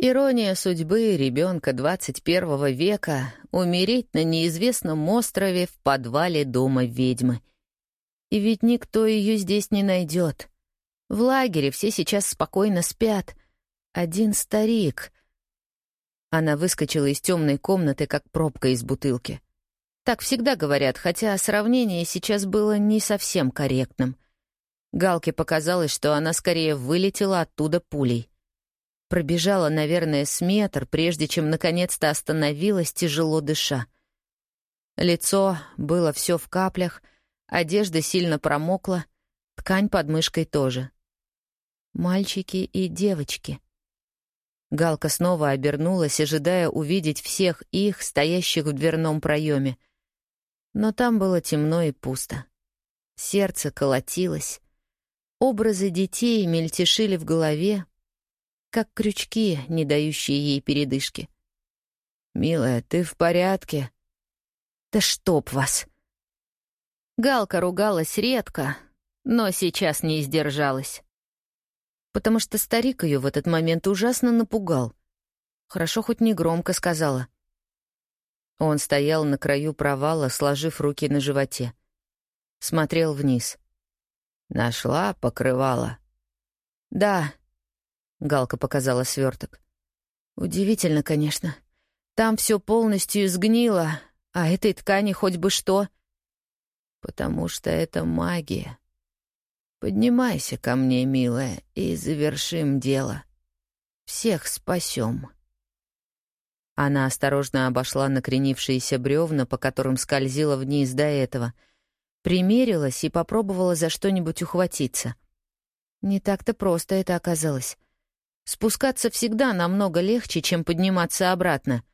A: Ирония судьбы ребенка 21 века — умереть на неизвестном острове в подвале дома ведьмы. И ведь никто ее здесь не найдет. В лагере все сейчас спокойно спят. Один старик. Она выскочила из темной комнаты, как пробка из бутылки. Так всегда говорят, хотя сравнение сейчас было не совсем корректным. Галке показалось, что она скорее вылетела оттуда пулей. Пробежала, наверное, с метр, прежде чем наконец-то остановилась, тяжело дыша. Лицо было все в каплях, одежда сильно промокла, ткань под мышкой тоже. Мальчики и девочки. Галка снова обернулась, ожидая увидеть всех их, стоящих в дверном проеме. Но там было темно и пусто. Сердце колотилось. Образы детей мельтешили в голове, как крючки, не дающие ей передышки. «Милая, ты в порядке?» «Да чтоб вас!» Галка ругалась редко, но сейчас не издержалась. Потому что старик ее в этот момент ужасно напугал. Хорошо хоть не громко сказала. Он стоял на краю провала, сложив руки на животе. Смотрел вниз. «Нашла покрывало?» «Да», Галка показала сверток. Удивительно, конечно. Там все полностью сгнило, а этой ткани хоть бы что. Потому что это магия. Поднимайся ко мне, милая, и завершим дело. Всех спасем. Она осторожно обошла накренившиеся бревна, по которым скользила вниз до этого, примерилась и попробовала за что-нибудь ухватиться. Не так-то просто это оказалось. Спускаться всегда намного легче, чем подниматься обратно.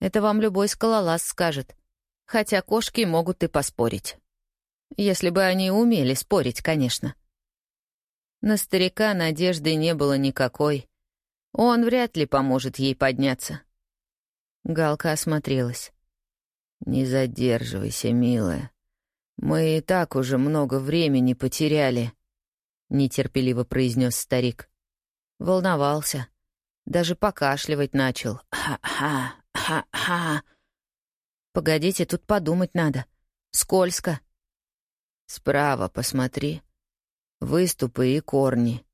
A: Это вам любой скалолаз скажет. Хотя кошки могут и поспорить. Если бы они умели спорить, конечно. На старика надежды не было никакой. Он вряд ли поможет ей подняться. Галка осмотрелась. «Не задерживайся, милая. Мы и так уже много времени потеряли», — нетерпеливо произнес старик. Волновался. Даже покашливать начал. Ха-ха, ха-ха. Погодите, тут подумать надо. Скользко. Справа посмотри. Выступы и корни.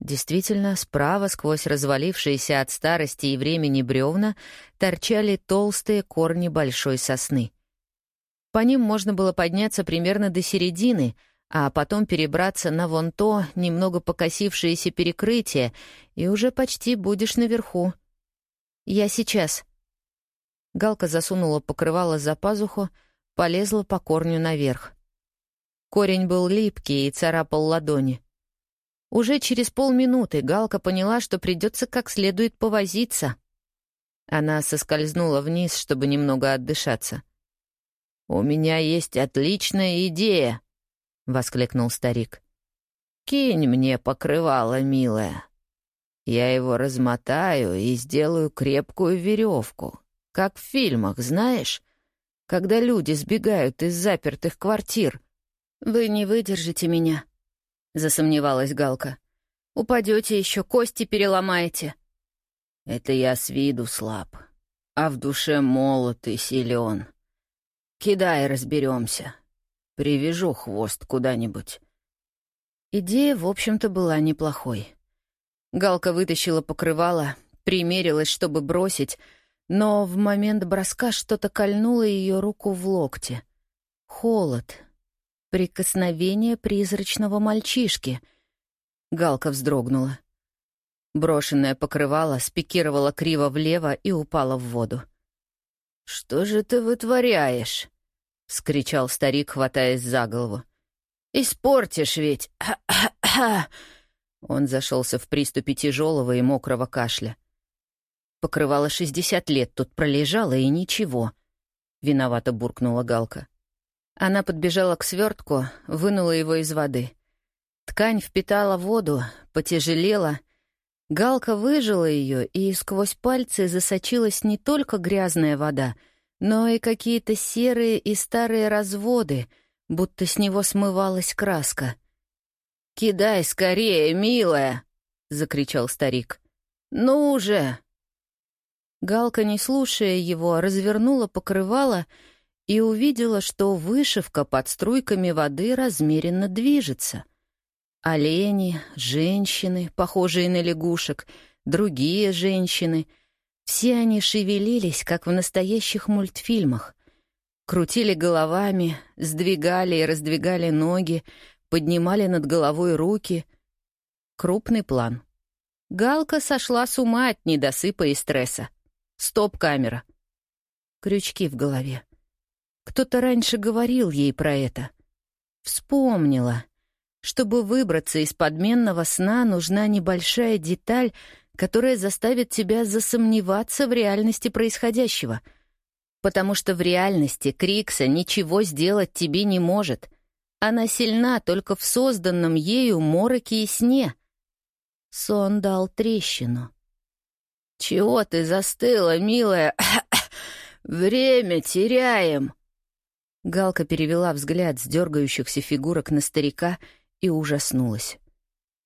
A: Действительно, справа, сквозь развалившиеся от старости и времени бревна, торчали толстые корни большой сосны. По ним можно было подняться примерно до середины — а потом перебраться на вон то немного покосившееся перекрытие, и уже почти будешь наверху. Я сейчас. Галка засунула покрывало за пазуху, полезла по корню наверх. Корень был липкий и царапал ладони. Уже через полминуты Галка поняла, что придется как следует повозиться. Она соскользнула вниз, чтобы немного отдышаться. «У меня есть отличная идея», — воскликнул старик. «Кинь мне покрывало, милая. Я его размотаю и сделаю крепкую веревку, как в фильмах, знаешь, когда люди сбегают из запертых квартир». «Вы не выдержите меня», — засомневалась Галка. «Упадете еще, кости переломаете». Это я с виду слаб, а в душе молод и силен. Кидай, разберемся. Привяжу хвост куда-нибудь. Идея, в общем-то, была неплохой. Галка вытащила покрывало, примерилась, чтобы бросить, но в момент броска что-то кольнуло ее руку в локте. Холод. Прикосновение призрачного мальчишки. Галка вздрогнула. Брошенное покрывало спикировало криво влево и упало в воду. «Что же ты вытворяешь?» — скричал старик, хватаясь за голову. «Испортишь ведь! Он зашелся в приступе тяжелого и мокрого кашля. Покрывало шестьдесят лет тут пролежало, и ничего. Виновато буркнула Галка. Она подбежала к свертку, вынула его из воды. Ткань впитала воду, потяжелела — Галка выжила ее, и сквозь пальцы засочилась не только грязная вода, но и какие-то серые и старые разводы, будто с него смывалась краска. «Кидай скорее, милая!» — закричал старик. «Ну же!» Галка, не слушая его, развернула покрывало и увидела, что вышивка под струйками воды размеренно движется — Олени, женщины, похожие на лягушек, другие женщины. Все они шевелились, как в настоящих мультфильмах. Крутили головами, сдвигали и раздвигали ноги, поднимали над головой руки. Крупный план. Галка сошла с ума от недосыпа и стресса. Стоп-камера. Крючки в голове. Кто-то раньше говорил ей про это. Вспомнила. Чтобы выбраться из подменного сна, нужна небольшая деталь, которая заставит тебя засомневаться в реальности происходящего. Потому что в реальности Крикса ничего сделать тебе не может. Она сильна только в созданном ею мороке и сне. Сон дал трещину. «Чего ты застыла, милая? Время теряем!» Галка перевела взгляд с дергающихся фигурок на старика — и ужаснулась.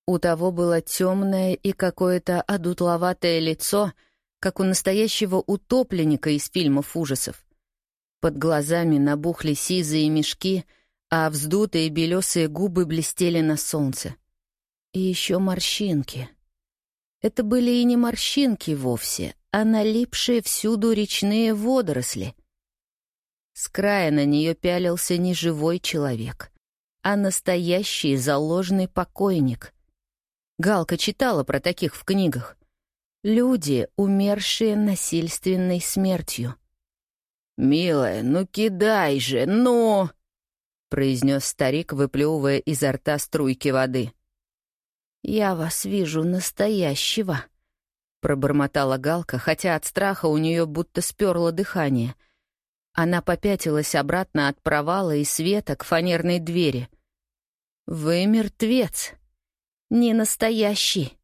A: У того было темное и какое-то одутловатое лицо, как у настоящего утопленника из фильмов ужасов. Под глазами набухли сизые мешки, а вздутые белесые губы блестели на солнце. И еще морщинки. Это были и не морщинки вовсе, а налипшие всюду речные водоросли. С края на нее пялился неживой человек а настоящий заложный покойник. Галка читала про таких в книгах. Люди, умершие насильственной смертью. «Милая, ну кидай же, ну!» — произнес старик, выплевывая изо рта струйки воды. «Я вас вижу настоящего», — пробормотала Галка, хотя от страха у нее будто сперло дыхание — она попятилась обратно от провала и света к фанерной двери. «Вы мертвец. Не настоящий.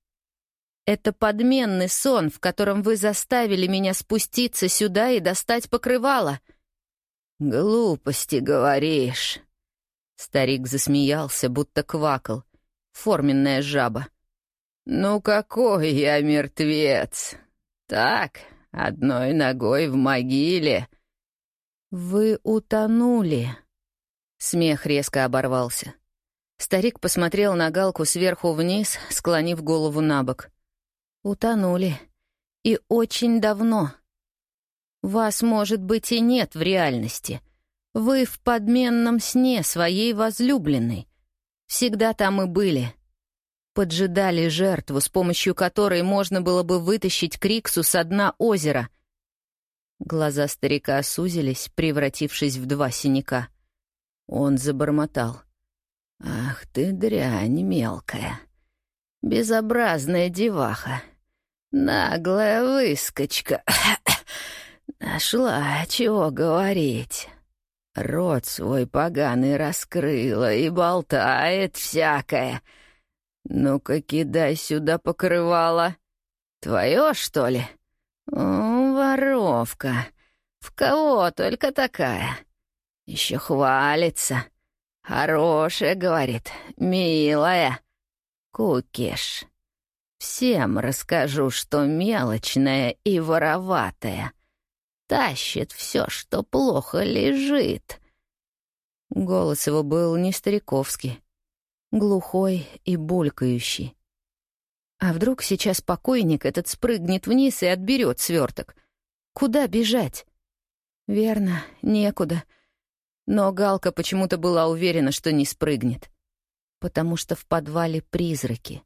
A: Это подменный сон, в котором вы заставили меня спуститься сюда и достать покрывало». «Глупости говоришь». Старик засмеялся, будто квакал. Форменная жаба. «Ну какой я мертвец! Так, одной ногой в могиле, «Вы утонули». Смех резко оборвался. Старик посмотрел на Галку сверху вниз, склонив голову на бок. «Утонули. И очень давно. Вас, может быть, и нет в реальности. Вы в подменном сне своей возлюбленной. Всегда там и были. Поджидали жертву, с помощью которой можно было бы вытащить Криксу со дна озера — Глаза старика сузились, превратившись в два синяка. Он забормотал. «Ах ты дрянь мелкая! Безобразная деваха! Наглая выскочка! Нашла, чего говорить!» Рот свой поганый раскрыла и болтает всякое. Ну-ка, кидай сюда покрывало. Твое, что ли? Воровка. В кого только такая? Еще хвалится. Хорошая, говорит, милая. Кукиш. всем расскажу, что мелочная и вороватая. Тащит все, что плохо лежит. Голос его был не стариковский, глухой и булькающий. А вдруг сейчас покойник этот спрыгнет вниз и отберет сверток? Куда бежать? Верно, некуда. Но Галка почему-то была уверена, что не спрыгнет. Потому что в подвале призраки.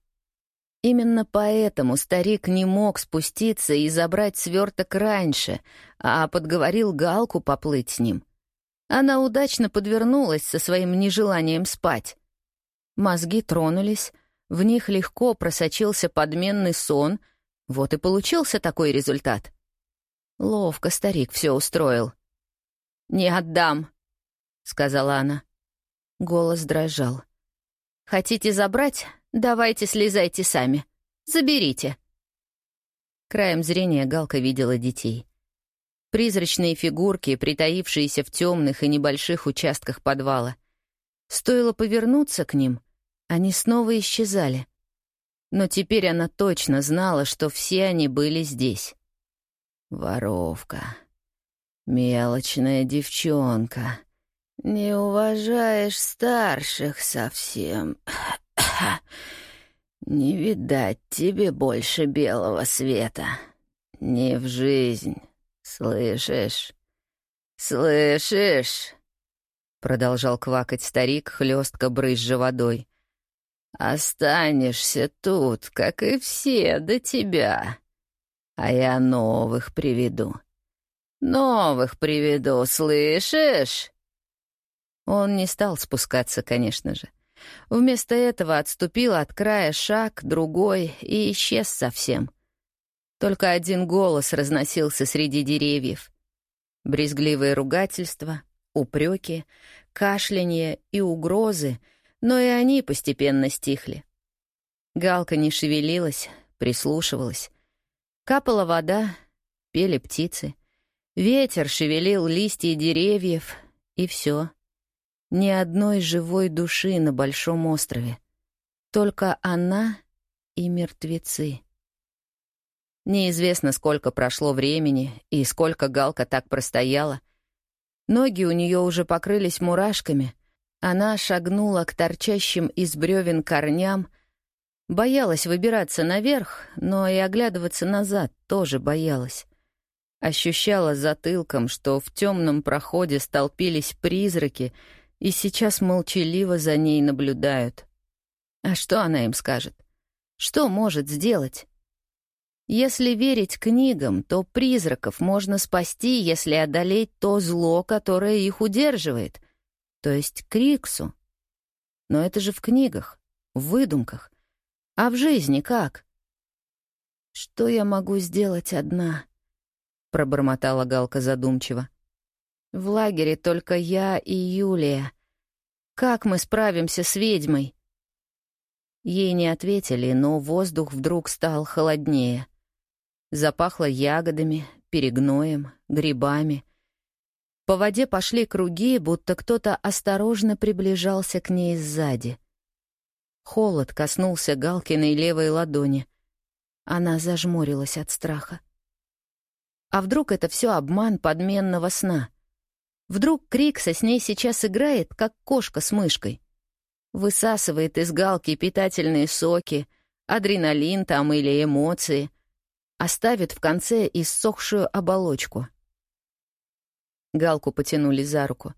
A: Именно поэтому старик не мог спуститься и забрать сверток раньше, а подговорил Галку поплыть с ним. Она удачно подвернулась со своим нежеланием спать. Мозги тронулись, в них легко просочился подменный сон, вот и получился такой результат. Ловко старик все устроил. «Не отдам», — сказала она. Голос дрожал. «Хотите забрать? Давайте слезайте сами. Заберите». Краем зрения Галка видела детей. Призрачные фигурки, притаившиеся в темных и небольших участках подвала. Стоило повернуться к ним, они снова исчезали. Но теперь она точно знала, что все они были здесь. Воровка. Мелочная девчонка. Не уважаешь старших совсем. Не видать тебе больше белого света. Не в жизнь. Слышишь? Слышишь? Продолжал квакать старик, хлестко брызжа водой. Останешься тут, как и все до тебя. А я новых приведу. Новых приведу, слышишь? Он не стал спускаться, конечно же. Вместо этого отступил от края шаг, другой и исчез совсем. Только один голос разносился среди деревьев. Брезгливые ругательства, упреки, кашляние и угрозы, но и они постепенно стихли. Галка не шевелилась, прислушивалась. Капала вода, пели птицы. Ветер шевелил листья деревьев, и все. Ни одной живой души на большом острове. Только она и мертвецы. Неизвестно, сколько прошло времени и сколько Галка так простояла. Ноги у нее уже покрылись мурашками. Она шагнула к торчащим из бревен корням, боялась выбираться наверх, но и оглядываться назад тоже боялась. Ощущала затылком, что в темном проходе столпились призраки — и сейчас молчаливо за ней наблюдают. А что она им скажет? Что может сделать? Если верить книгам, то призраков можно спасти, если одолеть то зло, которое их удерживает, то есть Криксу. Но это же в книгах, в выдумках. А в жизни как? «Что я могу сделать одна?» — пробормотала Галка задумчиво. В лагере только я и Юлия. Как мы справимся с ведьмой?» Ей не ответили, но воздух вдруг стал холоднее. Запахло ягодами, перегноем, грибами. По воде пошли круги, будто кто-то осторожно приближался к ней сзади. Холод коснулся Галкиной левой ладони. Она зажмурилась от страха. А вдруг это все обман подменного сна — Вдруг Крикса с ней сейчас играет, как кошка с мышкой. Высасывает из галки питательные соки, адреналин там или эмоции, оставит в конце иссохшую оболочку. Галку потянули за руку.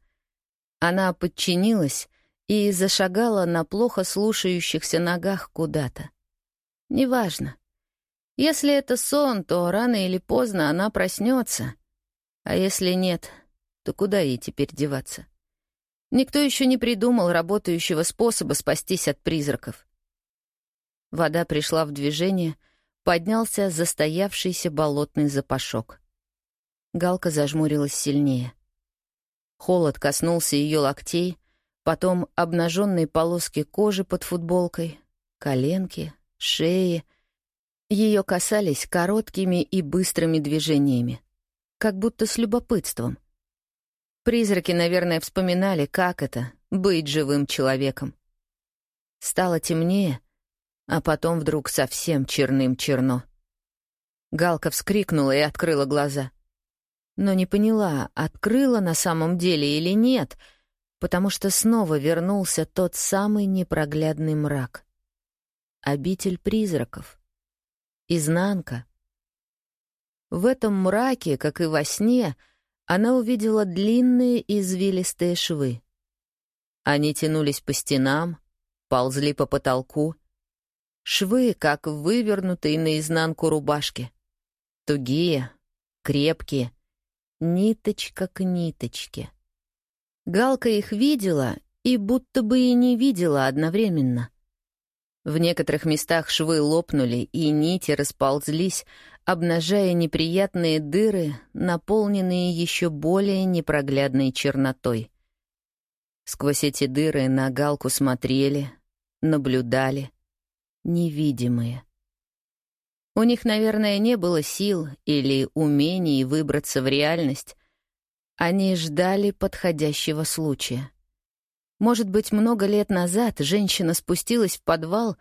A: Она подчинилась и зашагала на плохо слушающихся ногах куда-то. Неважно. Если это сон, то рано или поздно она проснется, а если нет, то куда ей теперь деваться? Никто еще не придумал работающего способа спастись от призраков. Вода пришла в движение, поднялся застоявшийся болотный запашок. Галка зажмурилась сильнее. Холод коснулся ее локтей, потом обнаженные полоски кожи под футболкой, коленки, шеи. Ее касались короткими и быстрыми движениями, как будто с любопытством — Призраки, наверное, вспоминали, как это — быть живым человеком. Стало темнее, а потом вдруг совсем черным черно. Галка вскрикнула и открыла глаза. Но не поняла, открыла на самом деле или нет, потому что снова вернулся тот самый непроглядный мрак. Обитель призраков. Изнанка. В этом мраке, как и во сне, она увидела длинные извилистые швы. Они тянулись по стенам, ползли по потолку. Швы, как вывернутые наизнанку рубашки. Тугие, крепкие, ниточка к ниточке. Галка их видела и будто бы и не видела одновременно. В некоторых местах швы лопнули, и нити расползлись, обнажая неприятные дыры, наполненные еще более непроглядной чернотой. Сквозь эти дыры на Галку смотрели, наблюдали, невидимые — у них, наверное, не было сил или умений выбраться в реальность. Они ждали подходящего случая. Может быть, много лет назад женщина спустилась в подвал,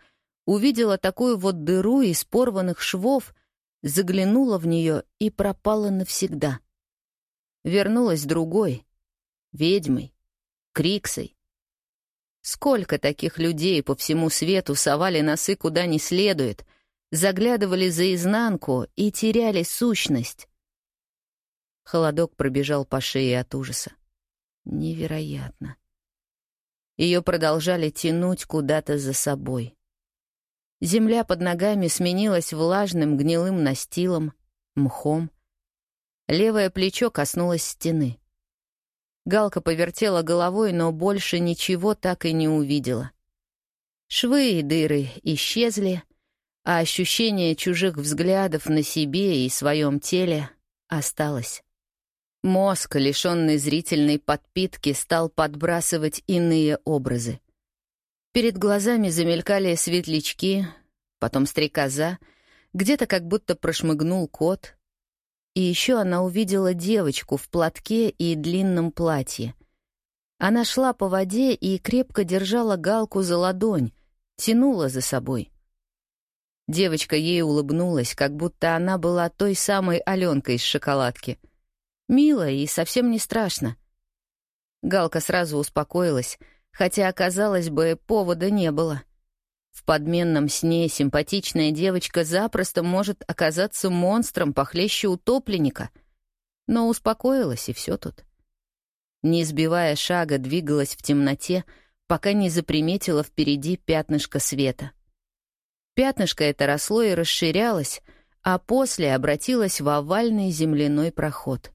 A: увидела такую вот дыру из порванных швов, заглянула в нее и пропала навсегда. Вернулась другой, ведьмой, Криксой. Сколько таких людей по всему свету совали носы куда не следует — заглядывали за изнанку и теряли сущность. Холодок пробежал по шее от ужаса. Невероятно. Ее продолжали тянуть куда-то за собой. Земля под ногами сменилась влажным гнилым настилом, мхом. Левое плечо коснулось стены. Галка повертела головой, но больше ничего так и не увидела. Швы и дыры исчезли, а ощущение чужих взглядов на себе и своем теле осталось. Мозг, лишенный зрительной подпитки, стал подбрасывать иные образы. Перед глазами замелькали светлячки, потом стрекоза, где-то как будто прошмыгнул кот. И еще она увидела девочку в платке и длинном платье. Она шла по воде и крепко держала галку за ладонь, тянула за собой. Девочка ей улыбнулась, как будто она была той самой Аленкой из шоколадки. Мило и совсем не страшно. Галка сразу успокоилась, хотя, казалось бы, повода не было. В подменном сне симпатичная девочка запросто может оказаться монстром похлеще утопленника. Но успокоилась, и все тут. Не сбивая шага, двигалась в темноте, пока не заприметила впереди пятнышко света — Пятнышко это росло и расширялось, а после обратилось в овальный земляной проход.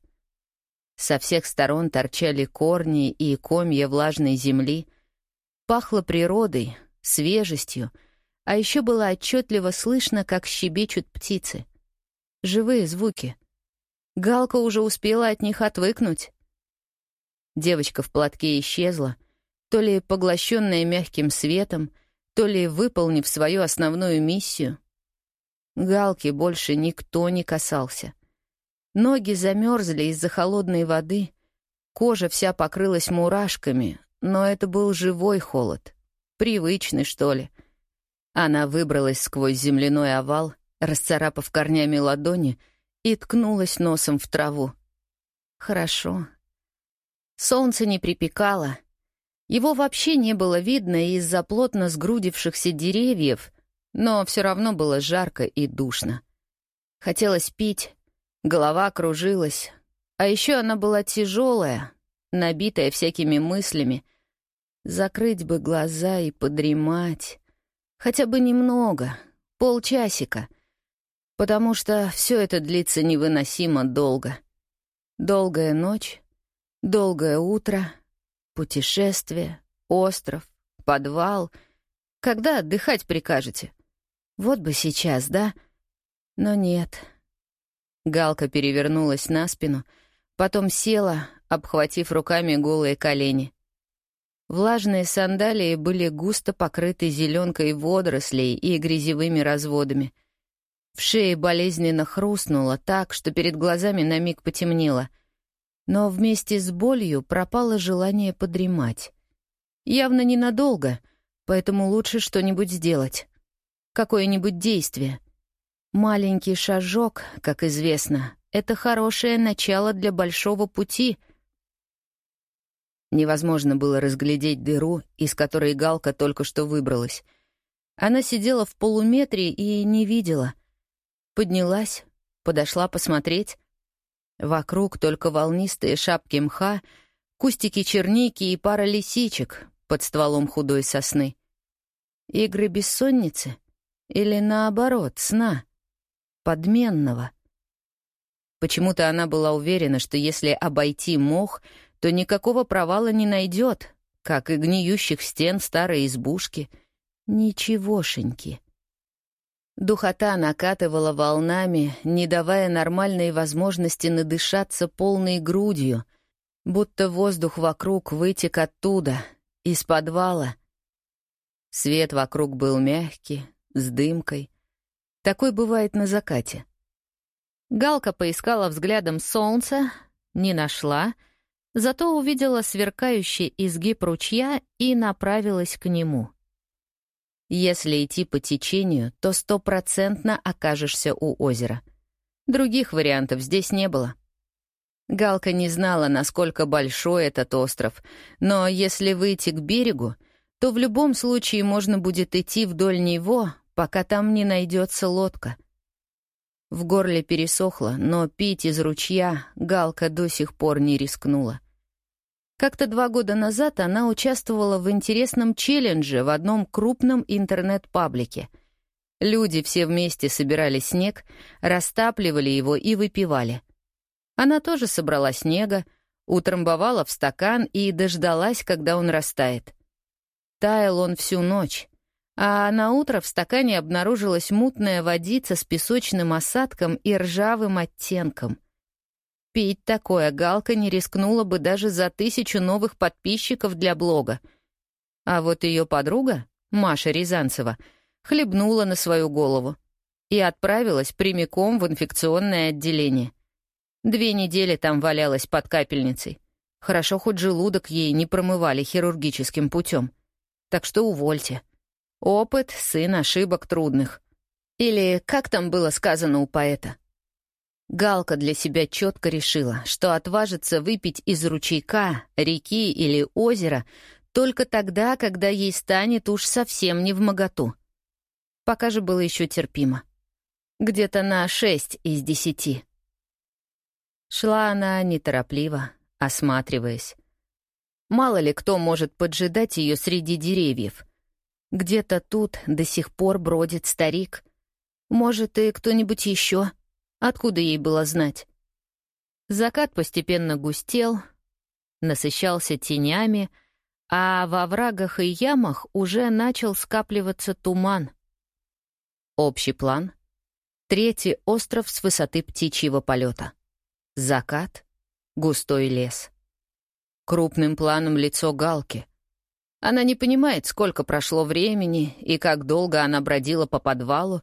A: Со всех сторон торчали корни и комья влажной земли. Пахло природой, свежестью, а еще было отчетливо слышно, как щебечут птицы. Живые звуки. Галка уже успела от них отвыкнуть. Девочка в платке исчезла, то ли поглощенная мягким светом, то ли выполнив свою основную миссию. Галки больше никто не касался. Ноги замерзли из-за холодной воды, кожа вся покрылась мурашками, но это был живой холод, привычный, что ли. Она выбралась сквозь земляной овал, расцарапав корнями ладони, и ткнулась носом в траву. Хорошо. Солнце не припекало — его вообще не было видно из-за плотно сгрудившихся деревьев, но все равно было жарко и душно. Хотелось пить, голова кружилась, а еще она была тяжелая, набитая всякими мыслями. Закрыть бы глаза и подремать. Хотя бы немного, полчасика. Потому что все это длится невыносимо долго. Долгая ночь, долгое утро — Путешествие, остров, подвал. Когда отдыхать прикажете? Вот бы сейчас, да? Но нет. Галка перевернулась на спину, потом села, обхватив руками голые колени. Влажные сандалии были густо покрыты зеленкой водорослей и грязевыми разводами. В шее болезненно хрустнуло так, что перед глазами на миг потемнело — но вместе с болью пропало желание подремать. Явно ненадолго, поэтому лучше что-нибудь сделать. какое-нибудь действие. Маленький шажок, как известно, — это хорошее начало для большого пути. Невозможно было разглядеть дыру, из которой Галка только что выбралась. Она сидела в полуметре и не видела. Поднялась, подошла посмотреть. Вокруг только волнистые шапки мха, кустики черники и пара лисичек под стволом худой сосны. Игры бессонницы? Или наоборот, сна? Подменного? Почему-то она была уверена, что если обойти мох, то никакого провала не найдет, как и гниющих стен старой избушки. Ничегошеньки. Духота накатывала волнами, не давая нормальной возможности надышаться полной грудью, будто воздух вокруг вытек оттуда, из подвала. Свет вокруг был мягкий, с дымкой. Такой бывает на закате. Галка поискала взглядом солнца, не нашла, зато увидела сверкающий изгиб ручья и направилась к нему — если идти по течению, то стопроцентно окажешься у озера. Других вариантов здесь не было. Галка не знала, насколько большой этот остров, но если выйти к берегу, то в любом случае можно будет идти вдоль него, пока там не найдется лодка. В горле пересохло, но пить из ручья Галка до сих пор не рискнула. Как-то два года назад она участвовала в интересном челлендже в одном крупном интернет-паблике. Люди все вместе собирали снег, растапливали его и выпивали. Она тоже собрала снега, утрамбовала в стакан и дождалась, когда он растает. Таял он всю ночь, а на утро в стакане обнаружилась мутная водица с песочным осадком и ржавым оттенком — Пить такое Галка не рискнула бы даже за тысячу новых подписчиков для блога. А вот ее подруга, Маша Рязанцева, хлебнула на свою голову и отправилась прямиком в инфекционное отделение. Две недели там валялась под капельницей. Хорошо, хоть желудок ей не промывали хирургическим путем. Так что увольте. Опыт — сын ошибок трудных. Или как там было сказано у поэта? Галка для себя четко решила, что отважится выпить из ручейка, реки или озера только тогда, когда ей станет уж совсем не в моготу. Пока же было еще терпимо. Где-то на шесть из десяти. Шла она неторопливо, осматриваясь. Мало ли кто может поджидать ее среди деревьев. Где-то тут до сих пор бродит старик. Может, и кто-нибудь еще — Откуда ей было знать? Закат постепенно густел, насыщался тенями, а во врагах и ямах уже начал скапливаться туман. Общий план — третий остров с высоты птичьего полета. Закат — густой лес. Крупным планом лицо Галки. Она не понимает, сколько прошло времени и как долго она бродила по подвалу,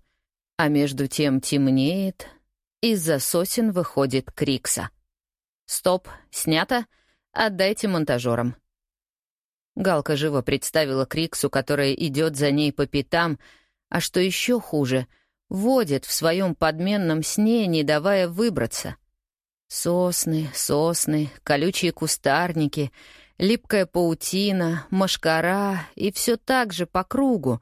A: а между тем темнеет — из-за сосен выходит Крикса. «Стоп, снято. Отдайте монтажерам». Галка живо представила Криксу, которая идет за ней по пятам, а что еще хуже, водит в своем подменном сне, не давая выбраться. Сосны, сосны, колючие кустарники, липкая паутина, мошкара и все так же по кругу,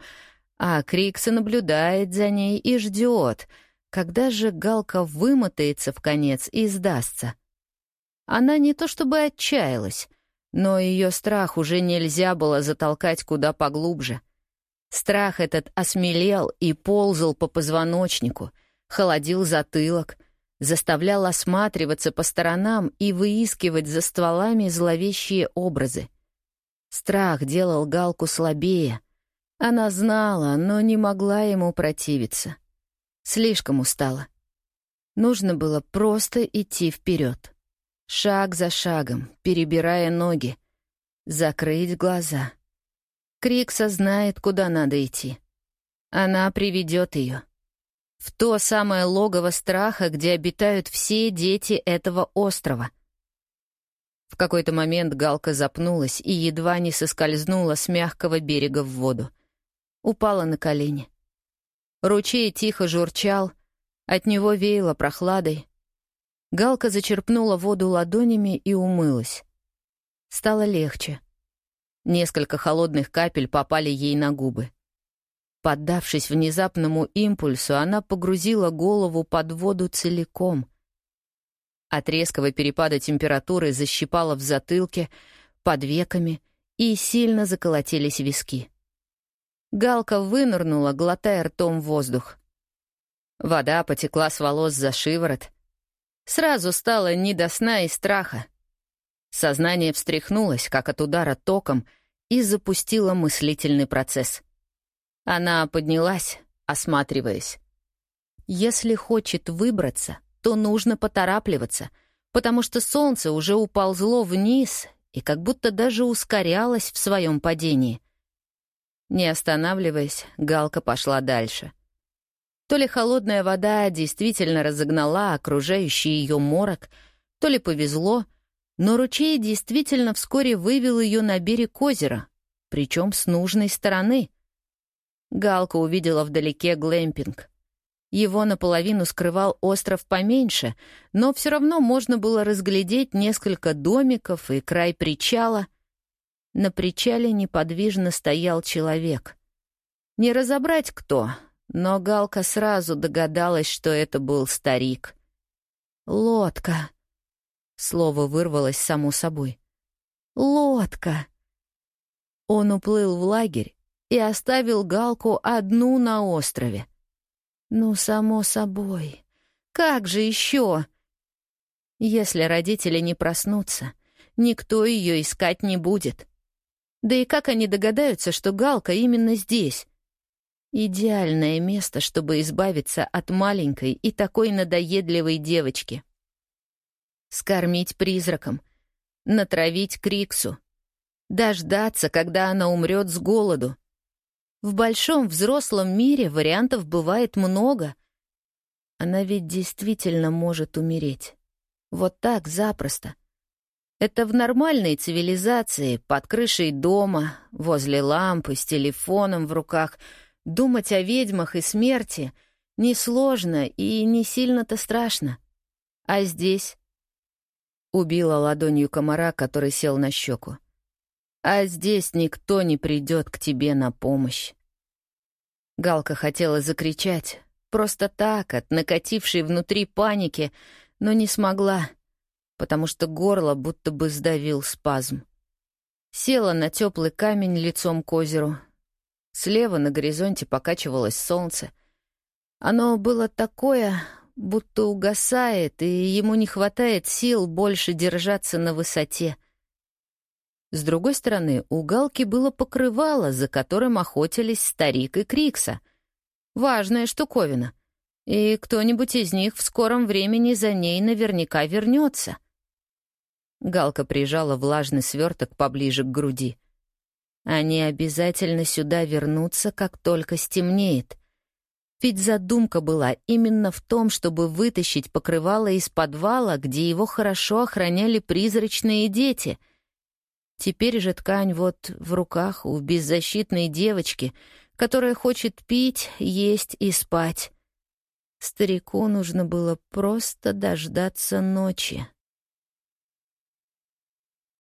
A: а Крикса наблюдает за ней и ждет — когда же Галка вымотается в конец и сдастся? Она не то чтобы отчаялась, но ее страх уже нельзя было затолкать куда поглубже. Страх этот осмелел и ползал по позвоночнику, холодил затылок, заставлял осматриваться по сторонам и выискивать за стволами зловещие образы. Страх делал Галку слабее. Она знала, но не могла ему противиться. Слишком устала. Нужно было просто идти вперед. Шаг за шагом, перебирая ноги. Закрыть глаза. Крикса знает, куда надо идти. Она приведет ее. В то самое логово страха, где обитают все дети этого острова. В какой-то момент Галка запнулась и едва не соскользнула с мягкого берега в воду. Упала на колени. Ручей тихо журчал, от него веяло прохладой. Галка зачерпнула воду ладонями и умылась. Стало легче. Несколько холодных капель попали ей на губы. Поддавшись внезапному импульсу, она погрузила голову под воду целиком. От резкого перепада температуры защипала в затылке, под веками, и сильно заколотились виски. Галка вынырнула, глотая ртом воздух. Вода потекла с волос за шиворот. Сразу стало не до сна и страха. Сознание встряхнулось, как от удара током, и запустило мыслительный процесс. Она поднялась, осматриваясь. Если хочет выбраться, то нужно поторапливаться, потому что солнце уже уползло вниз и как будто даже ускорялось в своем падении — не останавливаясь, Галка пошла дальше. То ли холодная вода действительно разогнала окружающий ее морок, то ли повезло, но ручей действительно вскоре вывел ее на берег озера, причем с нужной стороны. Галка увидела вдалеке глэмпинг. Его наполовину скрывал остров поменьше, но все равно можно было разглядеть несколько домиков и край причала — на причале неподвижно стоял человек. Не разобрать кто, но Галка сразу догадалась, что это был старик. «Лодка!» Слово вырвалось само собой. «Лодка!» Он уплыл в лагерь и оставил Галку одну на острове. «Ну, само собой. Как же еще?» Если родители не проснутся, никто ее искать не будет. Да и как они догадаются, что Галка именно здесь? Идеальное место, чтобы избавиться от маленькой и такой надоедливой девочки. Скормить призраком, натравить Криксу, дождаться, когда она умрет с голоду. В большом взрослом мире вариантов бывает много. Она ведь действительно может умереть. Вот так, запросто. Это в нормальной цивилизации, под крышей дома, возле лампы, с телефоном в руках, думать о ведьмах и смерти несложно и не сильно-то страшно. А здесь... Убила ладонью комара, который сел на щеку. А здесь никто не придет к тебе на помощь. Галка хотела закричать, просто так, от накатившей внутри паники, но не смогла — потому что горло будто бы сдавил спазм. Села на теплый камень лицом к озеру. Слева на горизонте покачивалось солнце. Оно было такое, будто угасает, и ему не хватает сил больше держаться на высоте. С другой стороны, у Галки было покрывало, за которым охотились старик и Крикса. Важная штуковина. И кто-нибудь из них в скором времени за ней наверняка вернется. Галка прижала влажный сверток поближе к груди. Они обязательно сюда вернутся, как только стемнеет. Ведь задумка была именно в том, чтобы вытащить покрывало из подвала, где его хорошо охраняли призрачные дети. Теперь же ткань вот в руках у беззащитной девочки, которая хочет пить, есть и спать. Старику нужно было просто дождаться ночи.